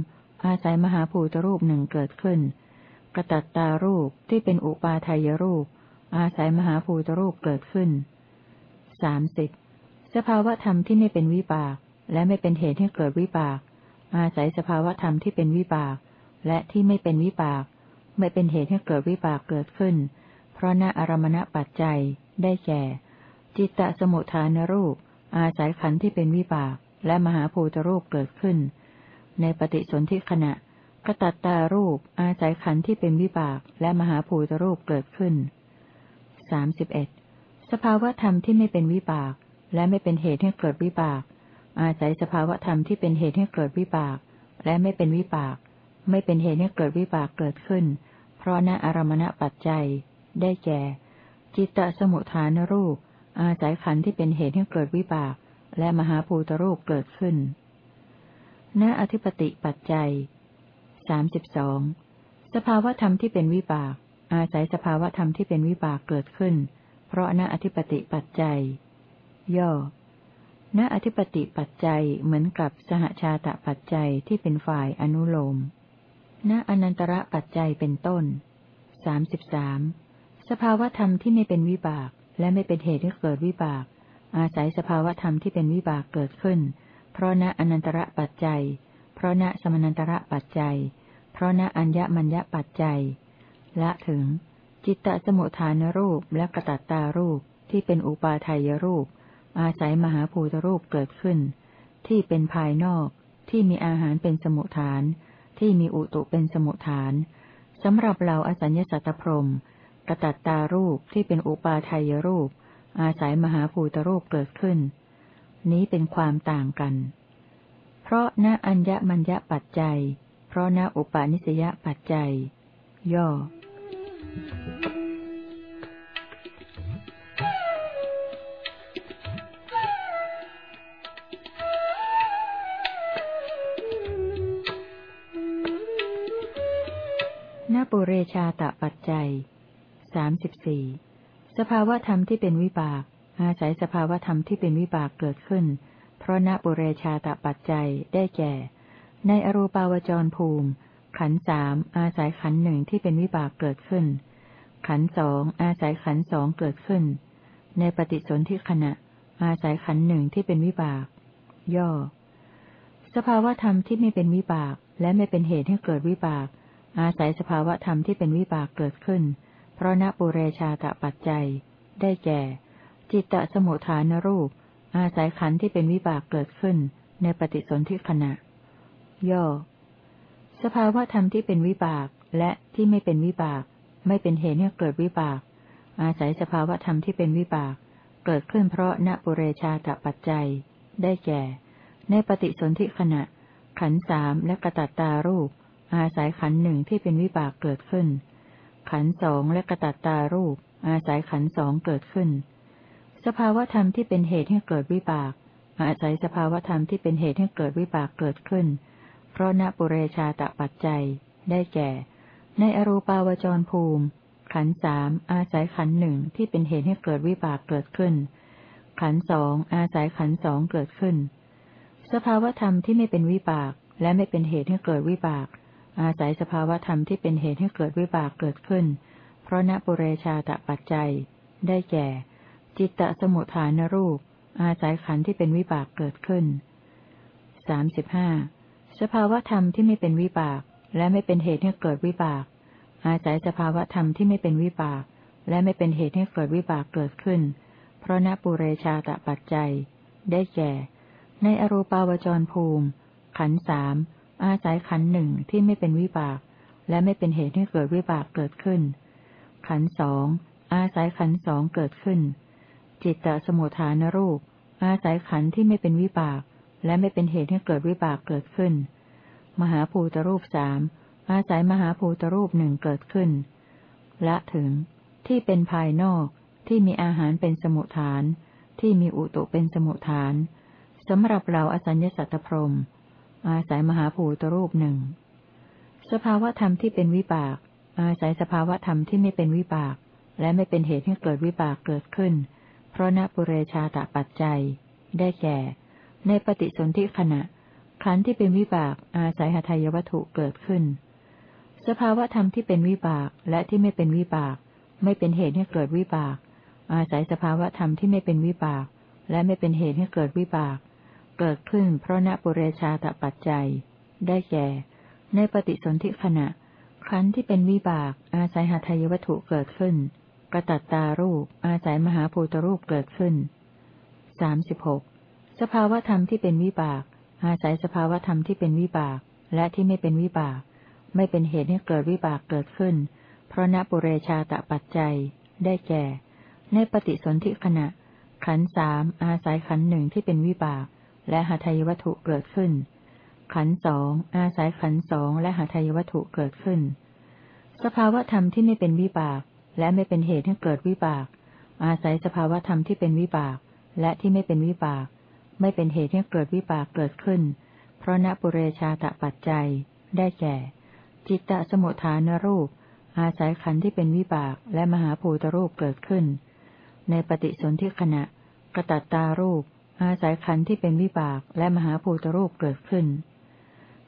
อาศัยมหาภูตรูปหนึ่งเกิดขึ้น กระตัตตารูปที่เป็นอุปาทายรูป อาศัยมหาภูตรูปเกิดขึ้นสามสิบสภาวธรรมที่ไม่เป็นวิบาก และไม่เป็นเหตุให้เกิดวิบาก อาศัยสภาวธรรมที่เป็นวิบาก และที่ไม่เป็นวิบาก ไม่เป็นเหตุให้เกิดวิบากเกิดขึ้น เพราะณอารมณปัจจัยได้แก่ จิตตสมุทฐานรูป อาศัยขันธ์ที่เป็นวิบาก และมหาภูตรูปเกิดขึ้น ในปฏิสนธิขณะกตัตตารูป อาศัยขันธ์ที่เป็นวิบาก และมหาภูตรูปเกิดขึ้นสาสิบเอ็ดสภาวธรรมที่ไม่เป็นวิบาก และไม่เป็นเหตุให้เกิดวิบาก อาศัยสภาวธรรมที่เป็นเหตุให้เกิดวิบาก และไม่เป็นวิบาก ไม่เป็นเหตุให้เกิดวิบากเกิดขึ้น เพราะณอารมณปัจจัย ได้แก่ จิตตสมุทฐานรูป อาศัยขันธ์ที่เป็นเหตุให้เกิดวิบาก และมหาภูตรูปเกิดขึ้น ณอธิปติปัจจัยสามสิบสองสภาวธรรมที่เป็นวิบาก อาศัยสภาวธรรมที่เป็นวิบากเกิดขึ้น เพราะณอธิปติปัจจัย ย่อณอธิปติปัจจัยเหมือนกับสหชาตปัจจัยที่เป็นฝ่ายอนุโลม ณอนันตระปัจจัยเป็นต้นสามสิบสามสภาวธรรมที่ไม่เป็นวิบาก และไม่เป็นเหตุให้เกิดวิบาก อาศัยสภาวธรรมที่เป็นวิบากเกิดขึ้น เพราะณอนันตระปัจจัย เพราะณสมนันตระปัจจัย เพราะณอัญญมัญญปัจจัย ละถึง จิตตสมุทฐานรูปและกระตัตตารูปที่เป็นอุปาทายรูป อาศัยมหาภูตรูปเกิดขึ้น ที่เป็นภายนอกที่มีอาหารเป็นสมุทฐาน ที่มีอุตุเป็นสมุทฐานสำหรับเราอสัญญสัตตพรมกระตัตตารูปที่เป็นอุปาทายรูป อาศัยมหาภูตรูปเกิดขึ้น นี้เป็นความต่างกัน เพราะณอัญญมัญญปัจจัยพราะณอุปาณิสยปัจจัย ย่อ ปุเรชาตปัจจัยสามสิบสี่สภาวธรรมที่เป็นวิบาก อาศัยสภาวธรรมที่เป็นวิบากเกิดขึ้น เพราะณปุเรชาตปัจจัยได้แก่ ในอรูปาวจรภูมิ ขันสามอาศัยขันหนึ่งที่เป็นวิบากเกิดขึ้น ขันสองอาศัยขันสองเกิดขึ้น ในปฏิสนธิขณะ อาศัยขันหนึ่งที่เป็นวิบาก ย่อ สภาวธรรมที่ไม่เป็นวิบากและไม่เป็นเหตุให้เกิดวิบาก อาศัยสภาวธรรมที่เป็นวิบากเกิดขึ้น เพราะนปุเรชาตะปัจจัย ได้แก่ จิตตสมุทฐานรูป อาศัยขันที่เป็นวิบากเกิดขึ้น ในปฏิสนธิขณะ ย่อ สภาวะธรรมที่เป็นวิบากและที่ไม่เป็นวิบาก ไม่เป็นเหตุให้เกิดวิบาก อาศัยสภาวะธรรมที่เป็นวิบาก เกิดขึ้นเพราะณปุเรชาตปัจจัย ได้แก่ ในปฏิสนธิขณะ ขันสามและกระตัตตารูป อาศัยขันหนึ่งที่เป็นวิบากเกิดขึ้น ขันสองและกระตัตตารูป อาศัยขันสองเกิดขึ้น สภาวะธรรมที่เป็นเหตุให้เกิดวิบาก อาศัยสภาวะธรรมที่เป็นเหตุให้เกิดวิบากเกิดขึ้น เพราะณปุเรชาตปัจจัย ได้แก่ ในอรูปาวจรภูมิ ขันสามอาศัยขันหนึ่งที่เป็นเหตุให้เกิดวิบากเกิดขึ้น ขันสองอาศัยขันสองเกิดขึ้น สภาวธรรมที่ไม่เป็นวิบากและไม่เป็นเหตุให้เกิดวิบาก อาศัยสภาวธรรมที่เป็นเหตุให้เกิดวิบากเกิดขึ้น เพราะณปุเรชาตปัจจัย ได้แก่ จิตตสมุทฐานรูป อาศัยขันธ์ที่เป็นวิบากเกิดขึ้นสามสิบห้าสภาวธรรมที่ไม่เป็นวิบาก และไม่เป็นเหตุให้เกิดวิบาก อาศัยสภาวธรรมที่ไม่เป็นวิบาก และไม่เป็นเหตุให้เกิดวิบากเกิดขึ้น เพราะนปุเรชาตปัจจัย ได้แก่ ในอรูปาวจรภูมิ ขันธ์สาม อาศัยขันหนึ่งที่ไม่เป็นวิบาก และไม่เป็นเหตุให้เกิดวิบากเกิดขึ้น ขันสองอาศัยขันสองเกิดขึ้น จิตตสมุทฐานรูป อาศัยขันที่ไม่เป็นวิบาก และไม่เป็นเหตุให้เกิดวิบากเกิดขึ้น มหาภูตรูปสามอาศัยมหาภูตรูปหนึ่งเกิดขึ้น ละถึง ที่เป็นภายนอก ที่มีอาหารเป็นสมุทฐาน ที่มีอุตุเป็นสมุทฐานสำหรับเราอสัญญสัตตพรม อาศัยมหาภูตรูปหนึ่ง สภาวธรรมที่เป็นวิบาก อาศัยสภาวธรรมที่ไม่เป็นวิบาก และไม่เป็นเหตุให้เกิดวิบากเกิดขึ้น เพราะนปุเรชาตะปัจจัย ได้แก่ ในปฏิสนธิขณะ ขันธ์ที่เป็นวิบาก อาศัยหทัยวัตถุเกิดขึ้น สภาวธรรมที่เป็นวิบากและที่ไม่เป็นวิบาก ไม่เป็นเหตุให้เกิดวิบาก อาศัยสภาวธรรมที่ไม่เป็นวิบาก และไม่เป็นเหตุให้เกิดวิบาก เกิดขึ้นเพราะณปุเรชาตปัจจัย ได้แก่ ในปฏิสนธิขณะขันธ์ที่เป็นวิบาก อาศัยหทัยวัตถุเกิดขึ้น กระตัตตารูป อาศัยมหาภูตรูปเกิดขึ้นสามสิบหกสภาวธรรมที่เป็นวิบาก อาศัยสภาวธรรมที่เป็นวิบาก และที่ไม่เป็นวิบาก ไม่เป็นเหตุให้เกิดวิบากเกิดขึ้น เพราะนปุเรชาตปัจจัย ได้แก่ ในปฏิสนธิขณะ ขันสามอาศัยขันหนึ่งที่เป็นวิบาก และหาทายวัตถุเกิดขึ้น ขันสองอาศัยขันสองและหาทายวัตถุเกิดขึ้น สภาวธรรมที่ไม่เป็นวิบาก และไม่เป็นเหตุให้เกิดวิบาก อาศัยสภาวธรรมที่เป็นวิบาก และที่ไม่เป็นวิบาก ไม่เป็นเหตุให้เกิดวิบากเกิดขึ้น เพราะณปุเรชาตะปัจจัย ได้แก่ จิตตสมุทฐานรูป อาศัยขันธ์ที่เป็นวิบากและมหาภูตรูปเกิดขึ้น ในปฏิสนธิขณะกระตัตตารูป อาศัยขันธ์ที่เป็นวิบากและมหาภูตรูปเกิดขึ้น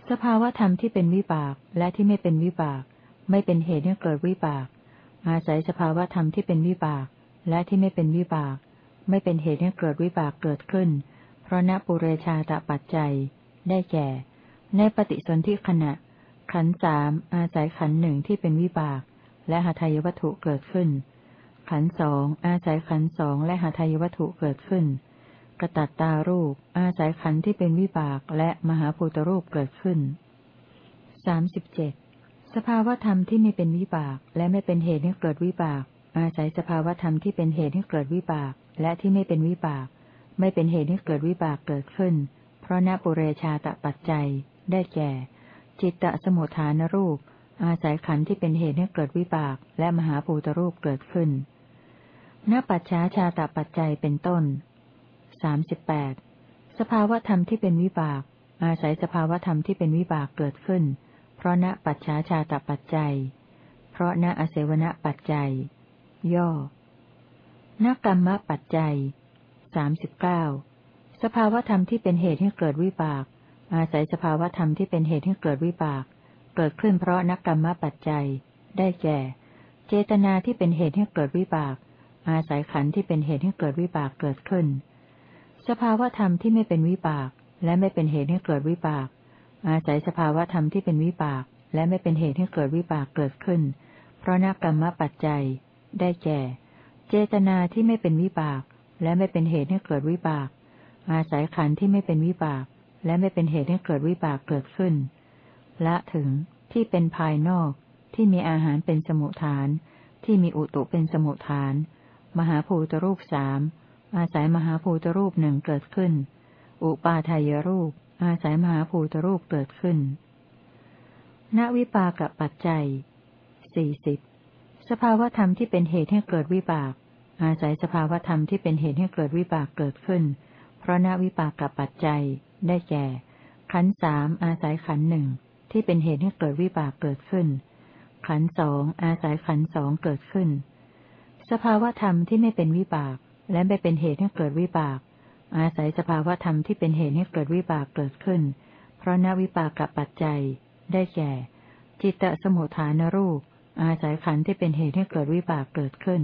สภาวธรรมที่เป็นวิบากและที่ไม่เป็นวิบาก ไม่เป็นเหตุให้เกิดวิบาก อาศัยสภาวธรรมที่เป็นวิบาก และที่ไม่เป็นวิบาก ไม่เป็นเหตุให้เกิดวิบากเกิดขึ้น เพราะณปุเรชาตปัจจัย ได้แก่ ในปฏิสนธิขณะ ขันสามอาศัยขันหนึ่งที่เป็นวิบาก และหาทายวัตถุเกิดขึ้น ขันสองอาศัยขันสองและหาทายวัตถุเกิดขึ้น กระตัตตารูป อาศัยขันที่เป็นวิบากและมหาภูตรูปเกิดขึ้นสามสิบเจ็ดสภาวธรรมที่ไม่เป็นวิบากและไม่เป็นเหตุให้เกิดวิบาก อาศัยสภาวธรรมที่เป็นเหตุให้เกิดวิบาก และที่ไม่เป็นวิบาก ไม่เป็นเหตุให้เกิดวิบากเกิดขึ้น เพราะนปุเรชาตะปัจจัย ได้แก่ จิตตสมุทฐานรูป อาศัยขันที่เป็นเหตุให้เกิดวิบาก และมหาภูตรูปเกิดขึ้นณปัจฉาชาตปัจจัยเป็นต้น สามสิบแปดสภาวธรรมที่เป็นวิบาก อาศัยสภาวธรรมที่เป็นวิบากเกิดขึ้น เพราะณปัจฉาชาตปัจจัย เพราะณอเสวนปัจจัย ย่อนกรรมปัจจัยสามสิบเก้าสภาวธรรมที่เป็นเหตุให้เกิดวิบาก อาศัยสภาวธรรมที่เป็นเหตุให้เกิดวิบาก เกิดขึ้นเพราะนักกรรมปัจจัย ได้แก่ เจตนาที่เป็นเหตุให้เกิดวิบาก อาศัยขันธ์ที่เป็นเหตุให้เกิดวิบากเกิดขึ้น สภาวธรรมที่ไม่เป็นวิบาก และไม่เป็นเหตุให้เกิดวิบาก อาศัยสภาวธรรมที่เป็นวิบาก และไม่เป็นเหตุให้เกิดวิบากเกิดขึ้น เพราะนักกรรมปัจจัย ได้แก่ เจตนาที่ไม่เป็นวิบาก และไม่เป็นเหตุให้เกิดวิบาก อาศัยขันธ์ที่ไม่เป็นวิบาก และไม่เป็นเหตุให้เกิดวิบากเกิดขึ้น ละถึงที่เป็นภายนอก ที่มีอาหารเป็นสมุทฐาน ที่มีอุตุเป็นสมุทฐาน มหาภูตรูปสาม อาศัยมหาภูตรูปหนึ่งเกิดขึ้น อุปาทายรูป อาศัยมหาภูตรูปเกิดขึ้น ณวิปากปัจจัยสี่สิบสภาวธรรมที่เป็นเหตุให้เกิดวิบาก อาศัยสภาวธรรมที่เป็นเหตุให้เกิดวิบากเกิดขึ้น เพราะณวิปากปัจจัย ได้แก่ ขันสามอาศัยขันหนึ่งที่เป็นเหตุให้เกิดวิบากเกิดขึ้น ขันสองอาศัยขันสองเกิดขึ้น สภาวธรรมที่ไม่เป็นวิบาก และไม่เป็นเหตุให้เกิดวิบาก อาศัยสภาวธรรมที่เป็นเหตุให้เกิดวิบากเกิดขึ้น เพราะนวิปากับปัจจัย ได้แก่ จิตตสมุทฐานรูป อาศัยขันธ์ที่เป็นเหตุให้เกิดวิบากเกิดขึ้น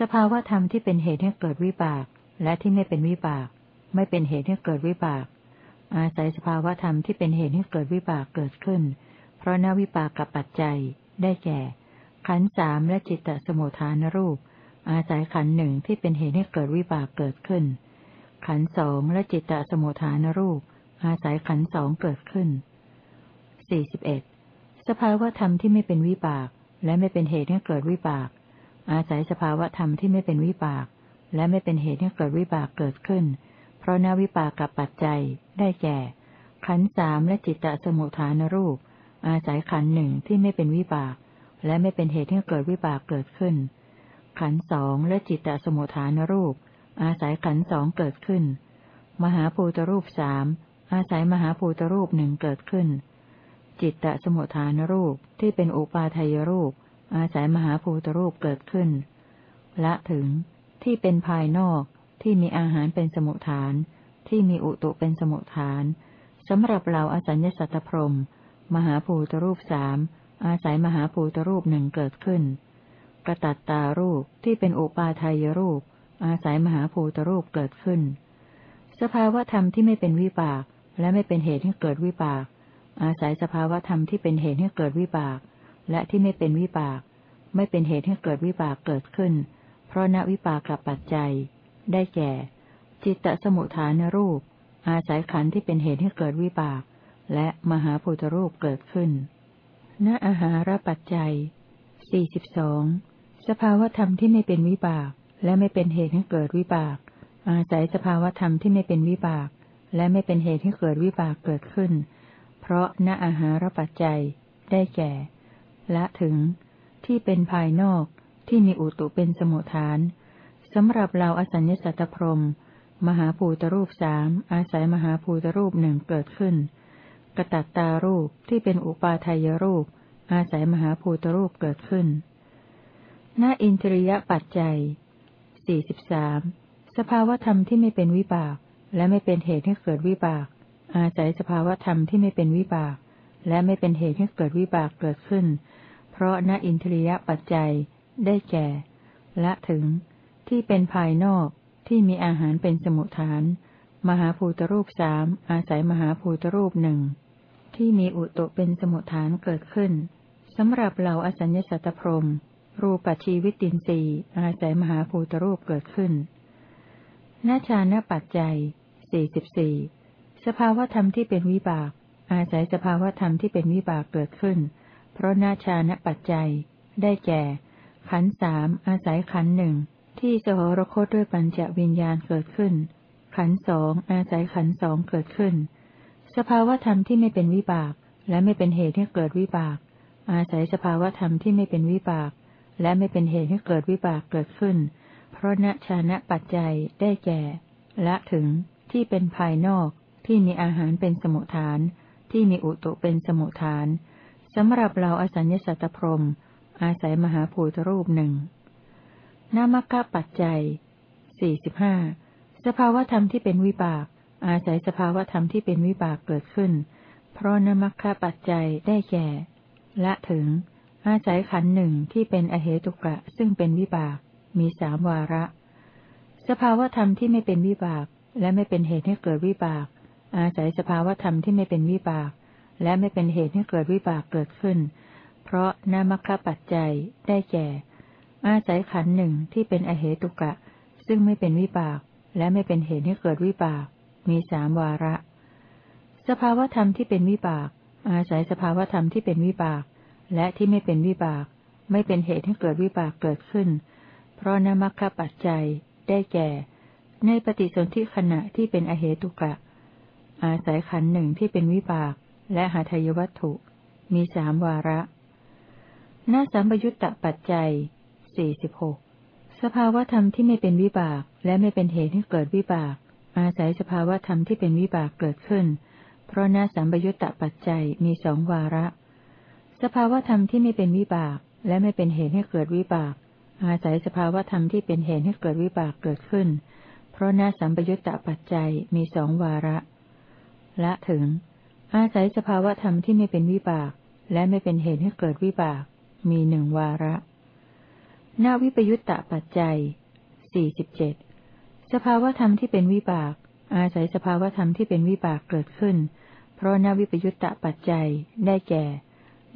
สภาวธรรมที่เป็นเหตุให้เกิดวิบาก และที่ไม่เป็นวิบาก ไม่เป็นเหตุให้เกิดวิบาก อาศัยสภาวธรรมที่เป็นเหตุให้เกิดวิบากเกิดขึ้น เพราะนวิปากับปัจจัย ได้แก่ ขันสามและจิตตสมุทฐานรูป อาศัยขันหนึ่งที่เป็นเหตุให้เกิดวิบากเกิดขึ้น ขันสองและจิตตสมุทฐานรูป อาศัยขันสองเกิดขึ้นสี่สิบเอ็ดสภาวธรรมที่ไม่เป็นวิบาก และไม่เป็นเหตุให้เกิดวิบาก อาศัยสภาวธรรมที่ไม่เป็นวิบาก และไม่เป็นเหตุให้เกิดวิบากเกิดขึ้น เพราะนาวิปากกับปัจจัยได้แก่ ขันสามและจิตตสมุทฐานรูป อาศัยขันหนึ่งที่ไม่เป็นวิบาก และไม่เป็นเหตุให้เกิดวิบากเกิดขึ้น ขันสองและจิตตสมุทฐานรูป อาศัยขันสองเกิดขึ้น มหาภูตรูปสามอาศัยมหาภูตรูปหนึ่งเกิดขึ้น จิตตสมุทฐานรูปที่เป็นอุปาทายรูป อาศัยมหาภูตรูปเกิดขึ้น ละถึงที่เป็นภายนอกที่มีอาหารเป็นสมุทฐาน ที่มีอุตุเป็นสมุทฐานสำหรับเราอสัญญสัตตพรมมหาภูตรูปสามอาศัยมหาภูตรูปหนึ่งเกิดขึ้น กระตัตตารูปที่เป็นอุปาทายรูป อาศัยมหาภูตรูปเกิดขึ้น สภาวธรรมที่ไม่เป็นวิบาก และไม่เป็นเหตุให้เกิดวิบาก อาศัยสภาวธรรมที่เป็นเหตุให้เกิดวิบาก และที่ไม่เป็นวิบาก ไม่เป็นเหตุให้เกิดวิบากเกิดขึ้น เพราะณวิปากกับปัจจัย ได้แก่ จิตตสมุทฐานรูป อาศัยขันธ์ที่เป็นเหตุให้เกิดวิบาก และมหาภูตรูปเกิดขึ้นณอาหารปัจจัยสี่สิบสอง สภาวธรรมที่ไม่เป็นวิบาก และไม่เป็นเหตุให้เกิดวิบาก อาศัยสภาวธรรมที่ไม่เป็นวิบาก และไม่เป็นเหตุให้เกิดวิบากเกิดขึ้น เพราะณอาหารปัจจัย ได้แก่ละถึง ที่เป็นภายนอกที่มีอุตุเป็นสมุทฐานสำหรับเราอสัญญสัตตพรมมหาภูตรูปสามอาศัยมหาภูตรูปหนึ่งเกิดขึ้น กระตัตตารูปที่เป็นอุปาทายรูป อาศัยมหาภูตรูปเกิดขึ้น ณอินทริยปัจจัยสี่สิบสามสภาวธรรมที่ไม่เป็นวิบาก และไม่เป็นเหตุให้เกิดวิบาก อาศัยสภาวธรรมที่ไม่เป็นวิบาก และไม่เป็นเหตุให้เกิดวิบากเกิดขึ้น เพราะณอินทริยปัจจัย ได้แก่ ละถึง ที่เป็นภายนอกที่มีอาหารเป็นสมุทฐาน มหาภูตรูปสามอาศัยมหาภูตรูปหนึ่งที่มีอุตุเป็นสมุทฐานเกิดขึ้นสำหรับเหล่าอสัญญสัตตพรม รูปชีวิตินทรีย์อาศัยมหาภูตรูปเกิดขึ้นนาชาณปัจจัยสี่สิบสี่สภาวธรรมที่เป็นวิบาก อาศัยสภาวธรรมที่เป็นวิบากเกิดขึ้น เพราะนาชาณปัจจัย ได้แก่ ขันสามอาศัยขันหนึ่งที่สหรคตด้วยปัญจวิญญาณเกิดขึ้น ขันสองอาศัยขันสองเกิดขึ้น สภาวธรรมที่ไม่เป็นวิบาก และไม่เป็นเหตุให้เกิดวิบาก อาศัยสภาวธรรมที่ไม่เป็นวิบาก และไม่เป็นเหตุให้เกิดวิบากเกิดขึ้น เพราะณชานะปัจจัยได้แก่ ละถึงที่เป็นภายนอก ที่มีอาหารเป็นสมุทฐาน ที่มีอุตุเป็นสมุทฐานสำหรับเราอสัญญสัตพรมอาศัยมหาภูตรูปหนึ่งนามกะปัจจัยสี่สิบห้าสภาวธรรมที่เป็นวิบาก อาศัยสภาวธรรมที่เป็นวิบากเกิดขึ้น เพราะนามกะปัจจัยได้แก่ ละถึง อาศัยขันหนึ่งที่เป็นอเหตุกะซึ่งเป็นวิบาก มีสามวาระ สภาวธรรมที่ไม่เป็นวิบาก และไม่เป็นเหตุให้เกิดวิบาก อาศัยสภาวธรรมที่ไม่เป็นวิบาก และไม่เป็นเหตุให้เกิดวิบากเกิดขึ้น เพราะนามคปัจจัยได้แก่ อาศัยขันหนึ่งที่เป็นอเหตุกะ ซึ่งไม่เป็นวิบาก และไม่เป็นเหตุให้เกิดวิบาก มีสามวาระ สภาวธรรมที่เป็นวิบาก อาศัยสภาวธรรมที่เป็นวิบาก และที่ไม่เป็นวิบาก ไม่เป็นเหตุให้เกิดวิบากเกิดขึ้น เพราะนมัคคปัจจัย ได้แก่ ในปฏิสนธิขณะที่เป็นอเหตุกะ อาศัยขันหนึ่งที่เป็นวิบาก และหาทายวัตถุ มีสามวาระนาสัมปยุตตปัจจัยสี่สิบหกสภาวธรรมที่ไม่เป็นวิบาก และไม่เป็นเหตุให้เกิดวิบาก อาศัยสภาวธรรมที่เป็นวิบากเกิดขึ้น เพราะนาสัมยุตตปัจจัยมีสองวาระ สภาวธรรมที่ไม่เป็นวิบาก และไม่เป็นเหตุให้เกิดวิบาก อาศัยสภาวธรรมที่เป็นเหตุให้เกิดวิบากเกิดขึ้น เพราะนาสัมบยุตตปัจจัยมีสองวาระละถึง อาศัยสภาวธรรมที่ไม่เป็นวิบาก และไม่เป็นเหตุให้เกิดวิบาก มีหนึ่งวาระนาวิปยุตตปัจจัยสี่สิบเจ็ดสภาวธรรมที่เป็นวิบาก อาศัยสภาวธรรมที่เป็นวิบากเกิดขึ้น เพราะนาวิปยุตตปัจจัยได้แก่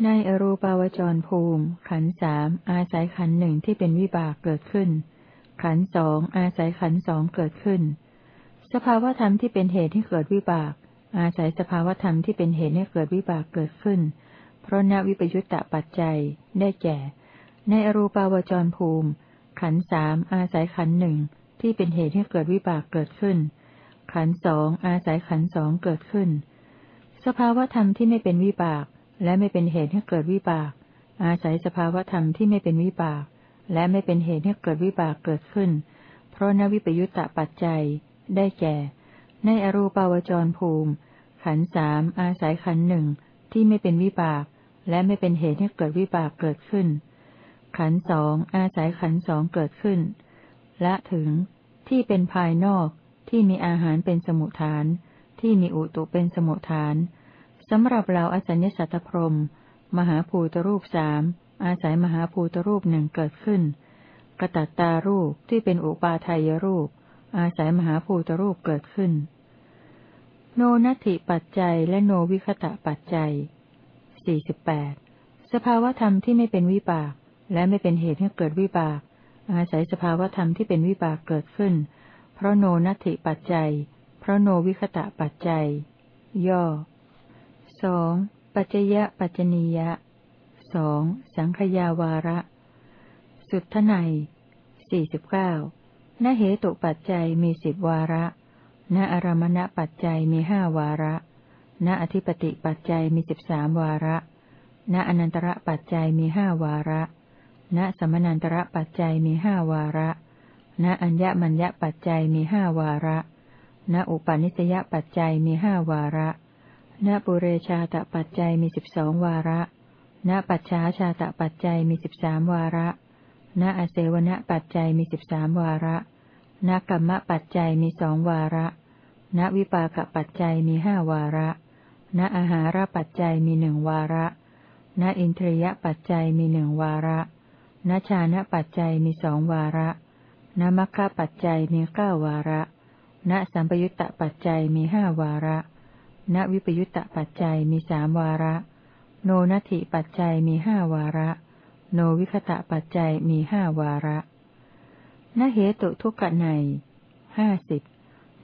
ในอรูปาวจรภูมิ ขันสามอาศัยขันหนึ่งที่เป็นวิบากเกิดขึ้น ขันสองอาศัยขันสองเกิดขึ้น สภาวธรรมที่เป็นเหตุให้เกิดวิบาก อาศัยสภาวธรรมที่เป็นเหตุให้เกิดวิบากเกิดขึ้น เพราะนวิปยุตตะปัจจัยได้แก่ ในอรูปาวจรภูมิ ขันสามอาศัยขันหนึ่งที่เป็นเหตุให้เกิดวิบากเกิดขึ้น ขันสองอาศัยขันสองเกิดขึ้น สภาวธรรมที่ไม่เป็นวิบาก และไม่เป็นเหตุให้เกิดวิบาก อาศัยสภาวธรรมที่ไม่เป็นวิบาก และไม่เป็นเหตุให้เกิดวิบากเกิดขึ้น เพราะนวิปยุตตะปัจจัย ได้แก่ ในอรูปาวจรภูมิ ขันสามอาศัยขันหนึ่งที่ไม่เป็นวิบาก และไม่เป็นเหตุให้เกิดวิบากเกิดขึ้น ขันสองอาศัยขันสองเกิดขึ้น และถึงที่เป็นภายนอกที่มีอาหารเป็นสมุทฐาน ที่มีอุตุเป็นสมุทฐาน สำหรับเราอสัญญสัตพรม มหาภูตรูปสามอาศัยมหาภูตรูปหนึ่งเกิดขึ้น กระตัตตารูปที่เป็นอุปาทายรูป อาศัยมหาภูตรูปเกิดขึ้น โนนัตถิปัจจัยและโนวิคตะปัจจัยสี่สิบแปดสภาวธรรมที่ไม่เป็นวิปาก และไม่เป็นเหตุให้เกิดวิบาก อาศัยสภาวธรรมที่เป็นวิบากเกิดขึ้น เพราะโนนัตถิปัจจัย เพราะโนวิคตะปัจจัย ย่อ สองปัจจยะปัจจนียะสองสังขยาวาระ สุทไนสี่สิบเก้านเหตุปัจจัยมีสิบวาระณอารมณปัจจัยมีห้าวาระณอธิปติปัจจัยมีสิบสามวาระ ณอนันตระปัจจัยมีห้าวาระ ณสมนันตระปัจจัยมีห้าวาระ ณอัญญมัญญปัจจัยมีห้าวาระ ณอุปาณิสยปัจจัยมีห้าวาระ ณปุเรชาตปัจจัยมีสิบสองวาระ ณปัจฉาชาตปัจจัยมีสิบสามวาระ ณอเสวนปัจจัยมีสิบสามวาระ ณกรรมปัจจัยมีสองวาระ ณวิปากปัจจัยมีห้าวาระ ณอาหารปัจจัยมีหนึ่งวาระ ณอินทรียปัจจัยมีหนึ่งวาระณชานะปัจจัยมีสองวาระณมัคคะปัจจัยมีเก้าวาระณสัมปยุตตปัจจัยมีห้าวาระ ณวิปยุตตปัจจัยมีสามวาระ โนนัตถิปัจจัยมีห้าวาระ โนวิคตะปัจจัยมีห้าวาระนเหตุทุกขในห้าสิบ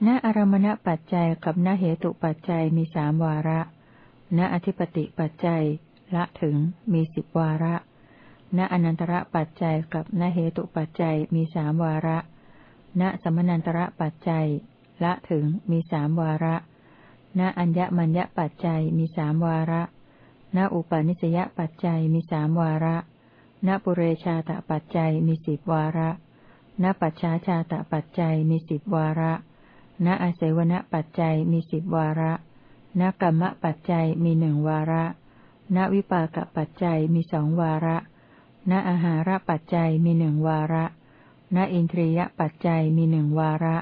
ณอารมณปัจจัยกับณเหตุปัจจัยมีสามวาระ ณอธิปติปัจจัยละถึงมีสิบวาระ ณอนันตระปัจจัยกับณเหตุปัจจัยมีสามวาระ ณสมนันตระปัจจัยละถึงมีสามวาระ ณอัญญมัญญปัจจัยมีสามวาระ ณอุปาณิสยปัจจัยมีสามวาระ ณปุเรชาตปัจจัยมีสิบวาระ ณปัจฉาชาตปัจจัยมีสิบวาระ ณอาศัยวณปัจจัยมีสิบวาระ ณกรรมปัจจัยมีหนึ่งวาระ ณวิปากปัจจัยมีสองวาระ ณอาหารปัจจัยมีหนึ่งวาระ ณอินทรียปัจจัยมีหนึ่งวาระ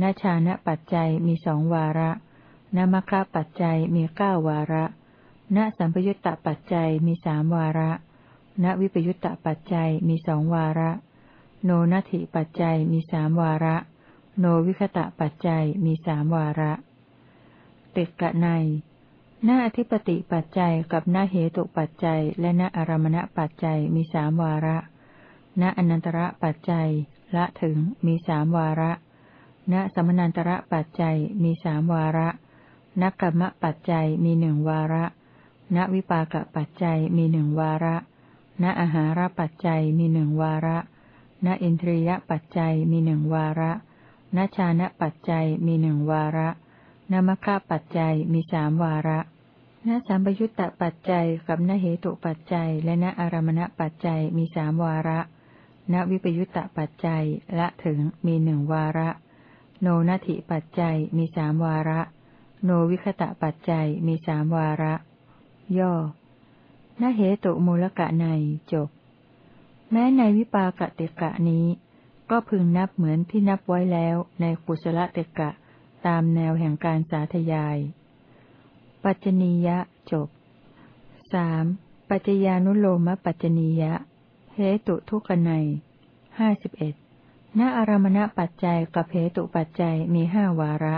ณชานะปัจจัยมีสองวาระ ณมคคปัจจัยมีเก้าวาระ ณสัมปยุตตปัจจัยมีสามวาระ ณวิปยุตตปัจจัยมีสองวาระ โนนัตถิปัจจัยมีสามวาระ โนวิคตะปัจจัยมีสามวาระ ติกะในหน้าอธิปติปัจจัยกับหน้าเหตุปัจจัย และหน้าอารมณปัจจัยมีสามวาระหน้าอนันตระปัจจัยละถึงมีสามวาระ ณสมนันตระปัจจัยมีสามวาระ ณกรรมปัจจัยมีหนึ่งวาระ ณวิปากปัจจัยมีหนึ่งวาระ ณอาหารปัจจัยมีหนึ่งวาระ ณอินทรียปัจจัยมีหนึ่งวาระ ณชานะปัจจัยมีหนึ่งวาระณมคคปัจจัยมีสามวาระณสัมปยุตตปัจจัยกับณเหตุปัจจัย และณอารมณปัจจัยมีสามวาระ ณวิปยุตตปัจจัยละถึงมีหนึ่งวาระ โนนัตถิปัจจัยมีสามวาระ โนวิคตะปัจจัยมีสามวาระ ย่อณเหตุมูลกะในจบ แม้ในวิปากติกะนี้ ก็พึงนับเหมือนที่นับไว้แล้วในกุศลติกะตามแนวแห่งการสาธยาย ปัจจนียะจบสามปัจจญานุโลมปัจจนียะเหตุทุกนัยห้าสิบเอ็ดณอารมณปัจจัยกับเหตุปัจจัยมีห้าวาระ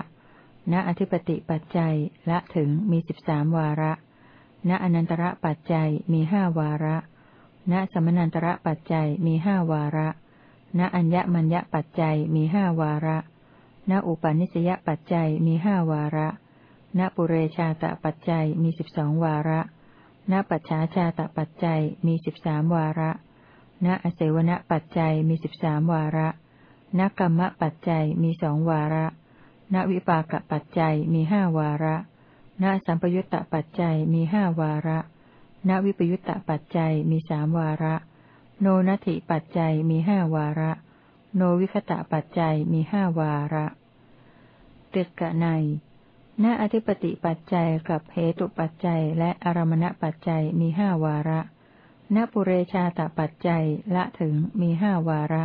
ณอธิปติปัจจัยละถึงมีสิบสามวาระ ณอนันตระปัจจัยมีห้าวาระ ณสมนันตระปัจจัยมีห้าวาระ ณอัญญมัญญปัจจัยมีห้าวาระ ณอุปาณิสยปัจจัยมีห้าวาระ ณปุเรชาตปัจจัยมีสิบสองวาระ ณปัจฉาชาตปัจจัยมีสิบสามวาระ ณอเสวนปัจจัยมีสิบสามวาระ ณกรรมปัจจัยมีสองวาระ ณวิปากปัจจัยมีห้าวาระ ณสัมปยุตตปัจจัยมีห้าวาระ ณวิปยุตตปัจจัยมีสามวาระ โนนัตถิปัจจัยมีห้าวาระ โนวิคตะปัจจัยมีห้าวาระตึกกะในณอธิปติปัจจัยกับเหตุปัจจัยและอารมณปัจจัยมีห้าวาระณปุเรชาตปัจจัยละถึงมีห้าวาระ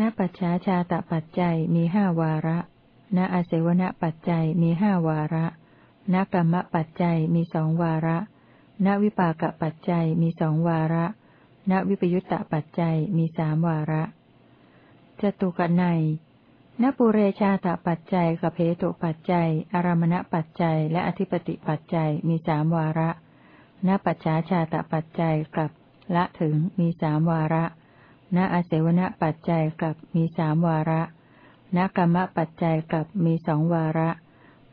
ณปัจฉาชาตปัจจัยมีห้าวาระ ณอาเสวนปัจจัยมีห้าวาระ ณกรรมปัจจัยมีสองวาระ ณวิปากปัจจัยมีสองวาระ ณวิปยุตตปัจจัยมีสามวาระจตุกนัยณปุเรชาตปัจจัยกับเพตุปัจจัย อารมณปัจจัย และอธิปติปัจจัยมีสามวาระณปัจฉาชาตปัจจัยกับละถึงมีสามวาระ ณอาเสวนปัจจัยกับมีสามวาระ ณกรรมปัจจัยกับมีสองวาระ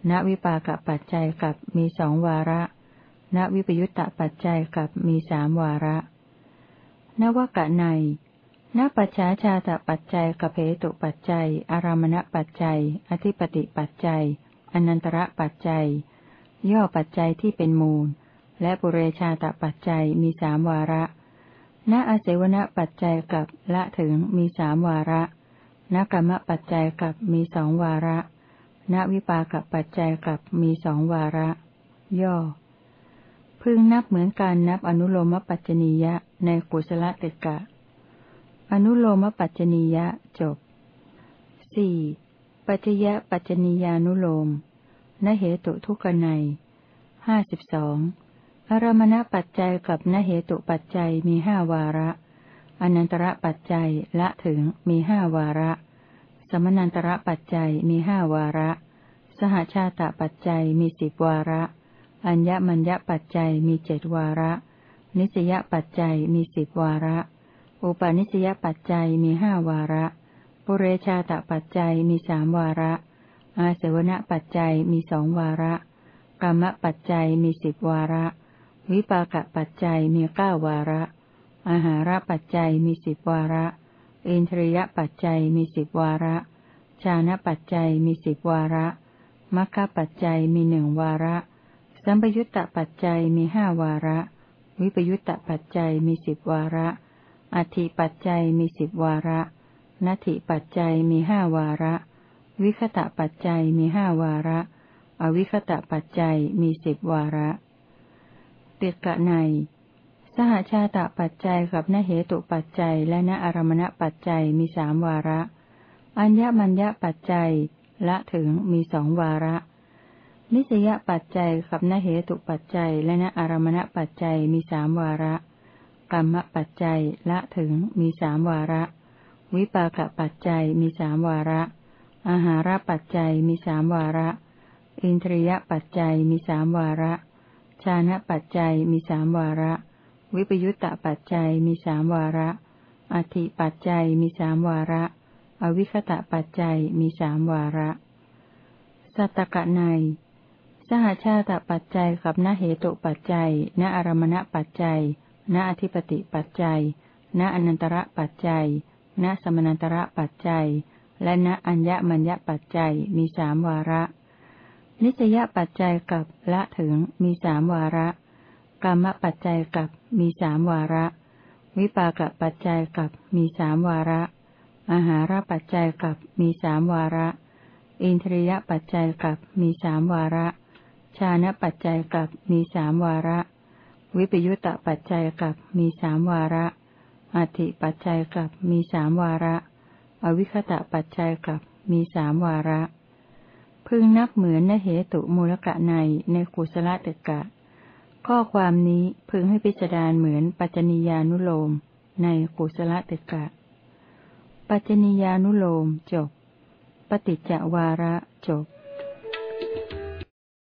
ณวิปากปัจจัยกับมีสองวาระ ณวิปยุตตปัจจัยกับมีสามวาระนวกะในณปัจฉาชาตปัจจัยกับเหตุปัจจัย อารามณปัจจัย อธิปติปัจจัย อนันตระปัจจัย ย่อปัจจัยที่เป็นมูล และปุเรชาตปัจจัยมีสามวาระ ณอาเสวนปัจจัยกับละถึงมีสามวาระ ณกรรมปัจจัยกับมีสองวาระ ณวิปากปัจจัยกับมีสองวาระ ย่อ พึงนับเหมือนการนับอนุโลมปัจจนียะในกุศลติกะ อนุโลมปัจจนียะจบสี่ปัจยะปัจจนียานุโลมนเหตุทุกนัยห้าสิบสองอารมณปัจจัยกับนเหตุปัจจัยมีห้าวาระ อนันตระปัจจัยละถึงมีห้าวาระ สมนันตระปัจจัยมีห้าวาระ สหชาตปัจจัยมีสิบวาระ อัญญมัญญปัจจัยมีเจดวาระ นิสยปัจจัยมีสิบวาระ อุปาณิสยปัจจัยมีห้าวาระ ปุเรชาตปัจจัยมีสามวาระ อาเสวณปัจจัยมีสองวาระกรรมปัจจัยมีสิบวาระ วิปากปัจจัยมีเก้าวาระ อาหารปัจจัยมีสิบวาระ อินทรียปัจจัยมีสิบวาระ ชานะปัจจัยมีสิบวาระมัคคปัจจัยมีหนึ่งวาระ สัมปยุตตปัจจัยมีห้าวาระ วิปยุตตปัจจัยมีสิบวาระ อธิปัจจัยมีสิบวาระนัตถิปัจจัยมีห้าวาระ วิคตะปัจจัยมีห้าวาระ อวิคตะปัจจัยมีสิบวาระ เตกะใน สหชาตะปัจจัยกับนเหตุปัจจัยและนอารมณปัจจัยมีสามวาระ อัญญมัญญปัจจัยละถึงมีสองวาระ นิสยปัจจัยกับนเหตุปัจจัยและนอารมณปัจจัยมีสามวาระกรรมปัจจัยละถึงมีสามวาระ วิปากปัจจัยมีสามวาระ อาหารปัจจัยมีสามวาระ อินทรียปัจจัยมีสามวาระ ชานะปัจจัยมีสามวาระ วิปยุตตปัจจัยมีสามวาระ อธิปัจจัยมีสามวาระ อวิคตะปัจจัยมีสามวาระ สัตตกะใน สหชาตปัจจัยกับนเหตุปัจจัยนอารมณปัจจัย ณอธิปติปัจจัย ณอนันตระปัจจัย ณสมนันตระปัจจัย และณอัญญมัญญปัจจัยมีสามวาระ นิสยปัจจัยกับละถึงมีสามวาระ กรรมปัจจัยกับมีสามวาระ วิปากปัจจัยกับมีสามวาระอาหารปัจจัยกับมีสามวาระ อินทรียปัจจัยกับมีสามวาระ ชานะปัจจัยกับมีสามวาระ วิปยุตตปัจจัยกับมีสามวาระอธิปัจจัยกับมีสามวาระ อวิคตะปัจจัยกับมีสามวาระ พึงนับเหมือนนเหตุมูลกะในในกุศลตกะ ข้อความนี้พึงให้พิจารณาเหมือนปัจจนียานุโลม ในกุศลตกะ ปัจจนียานุโลมจบ ปฏิจจวาระจบ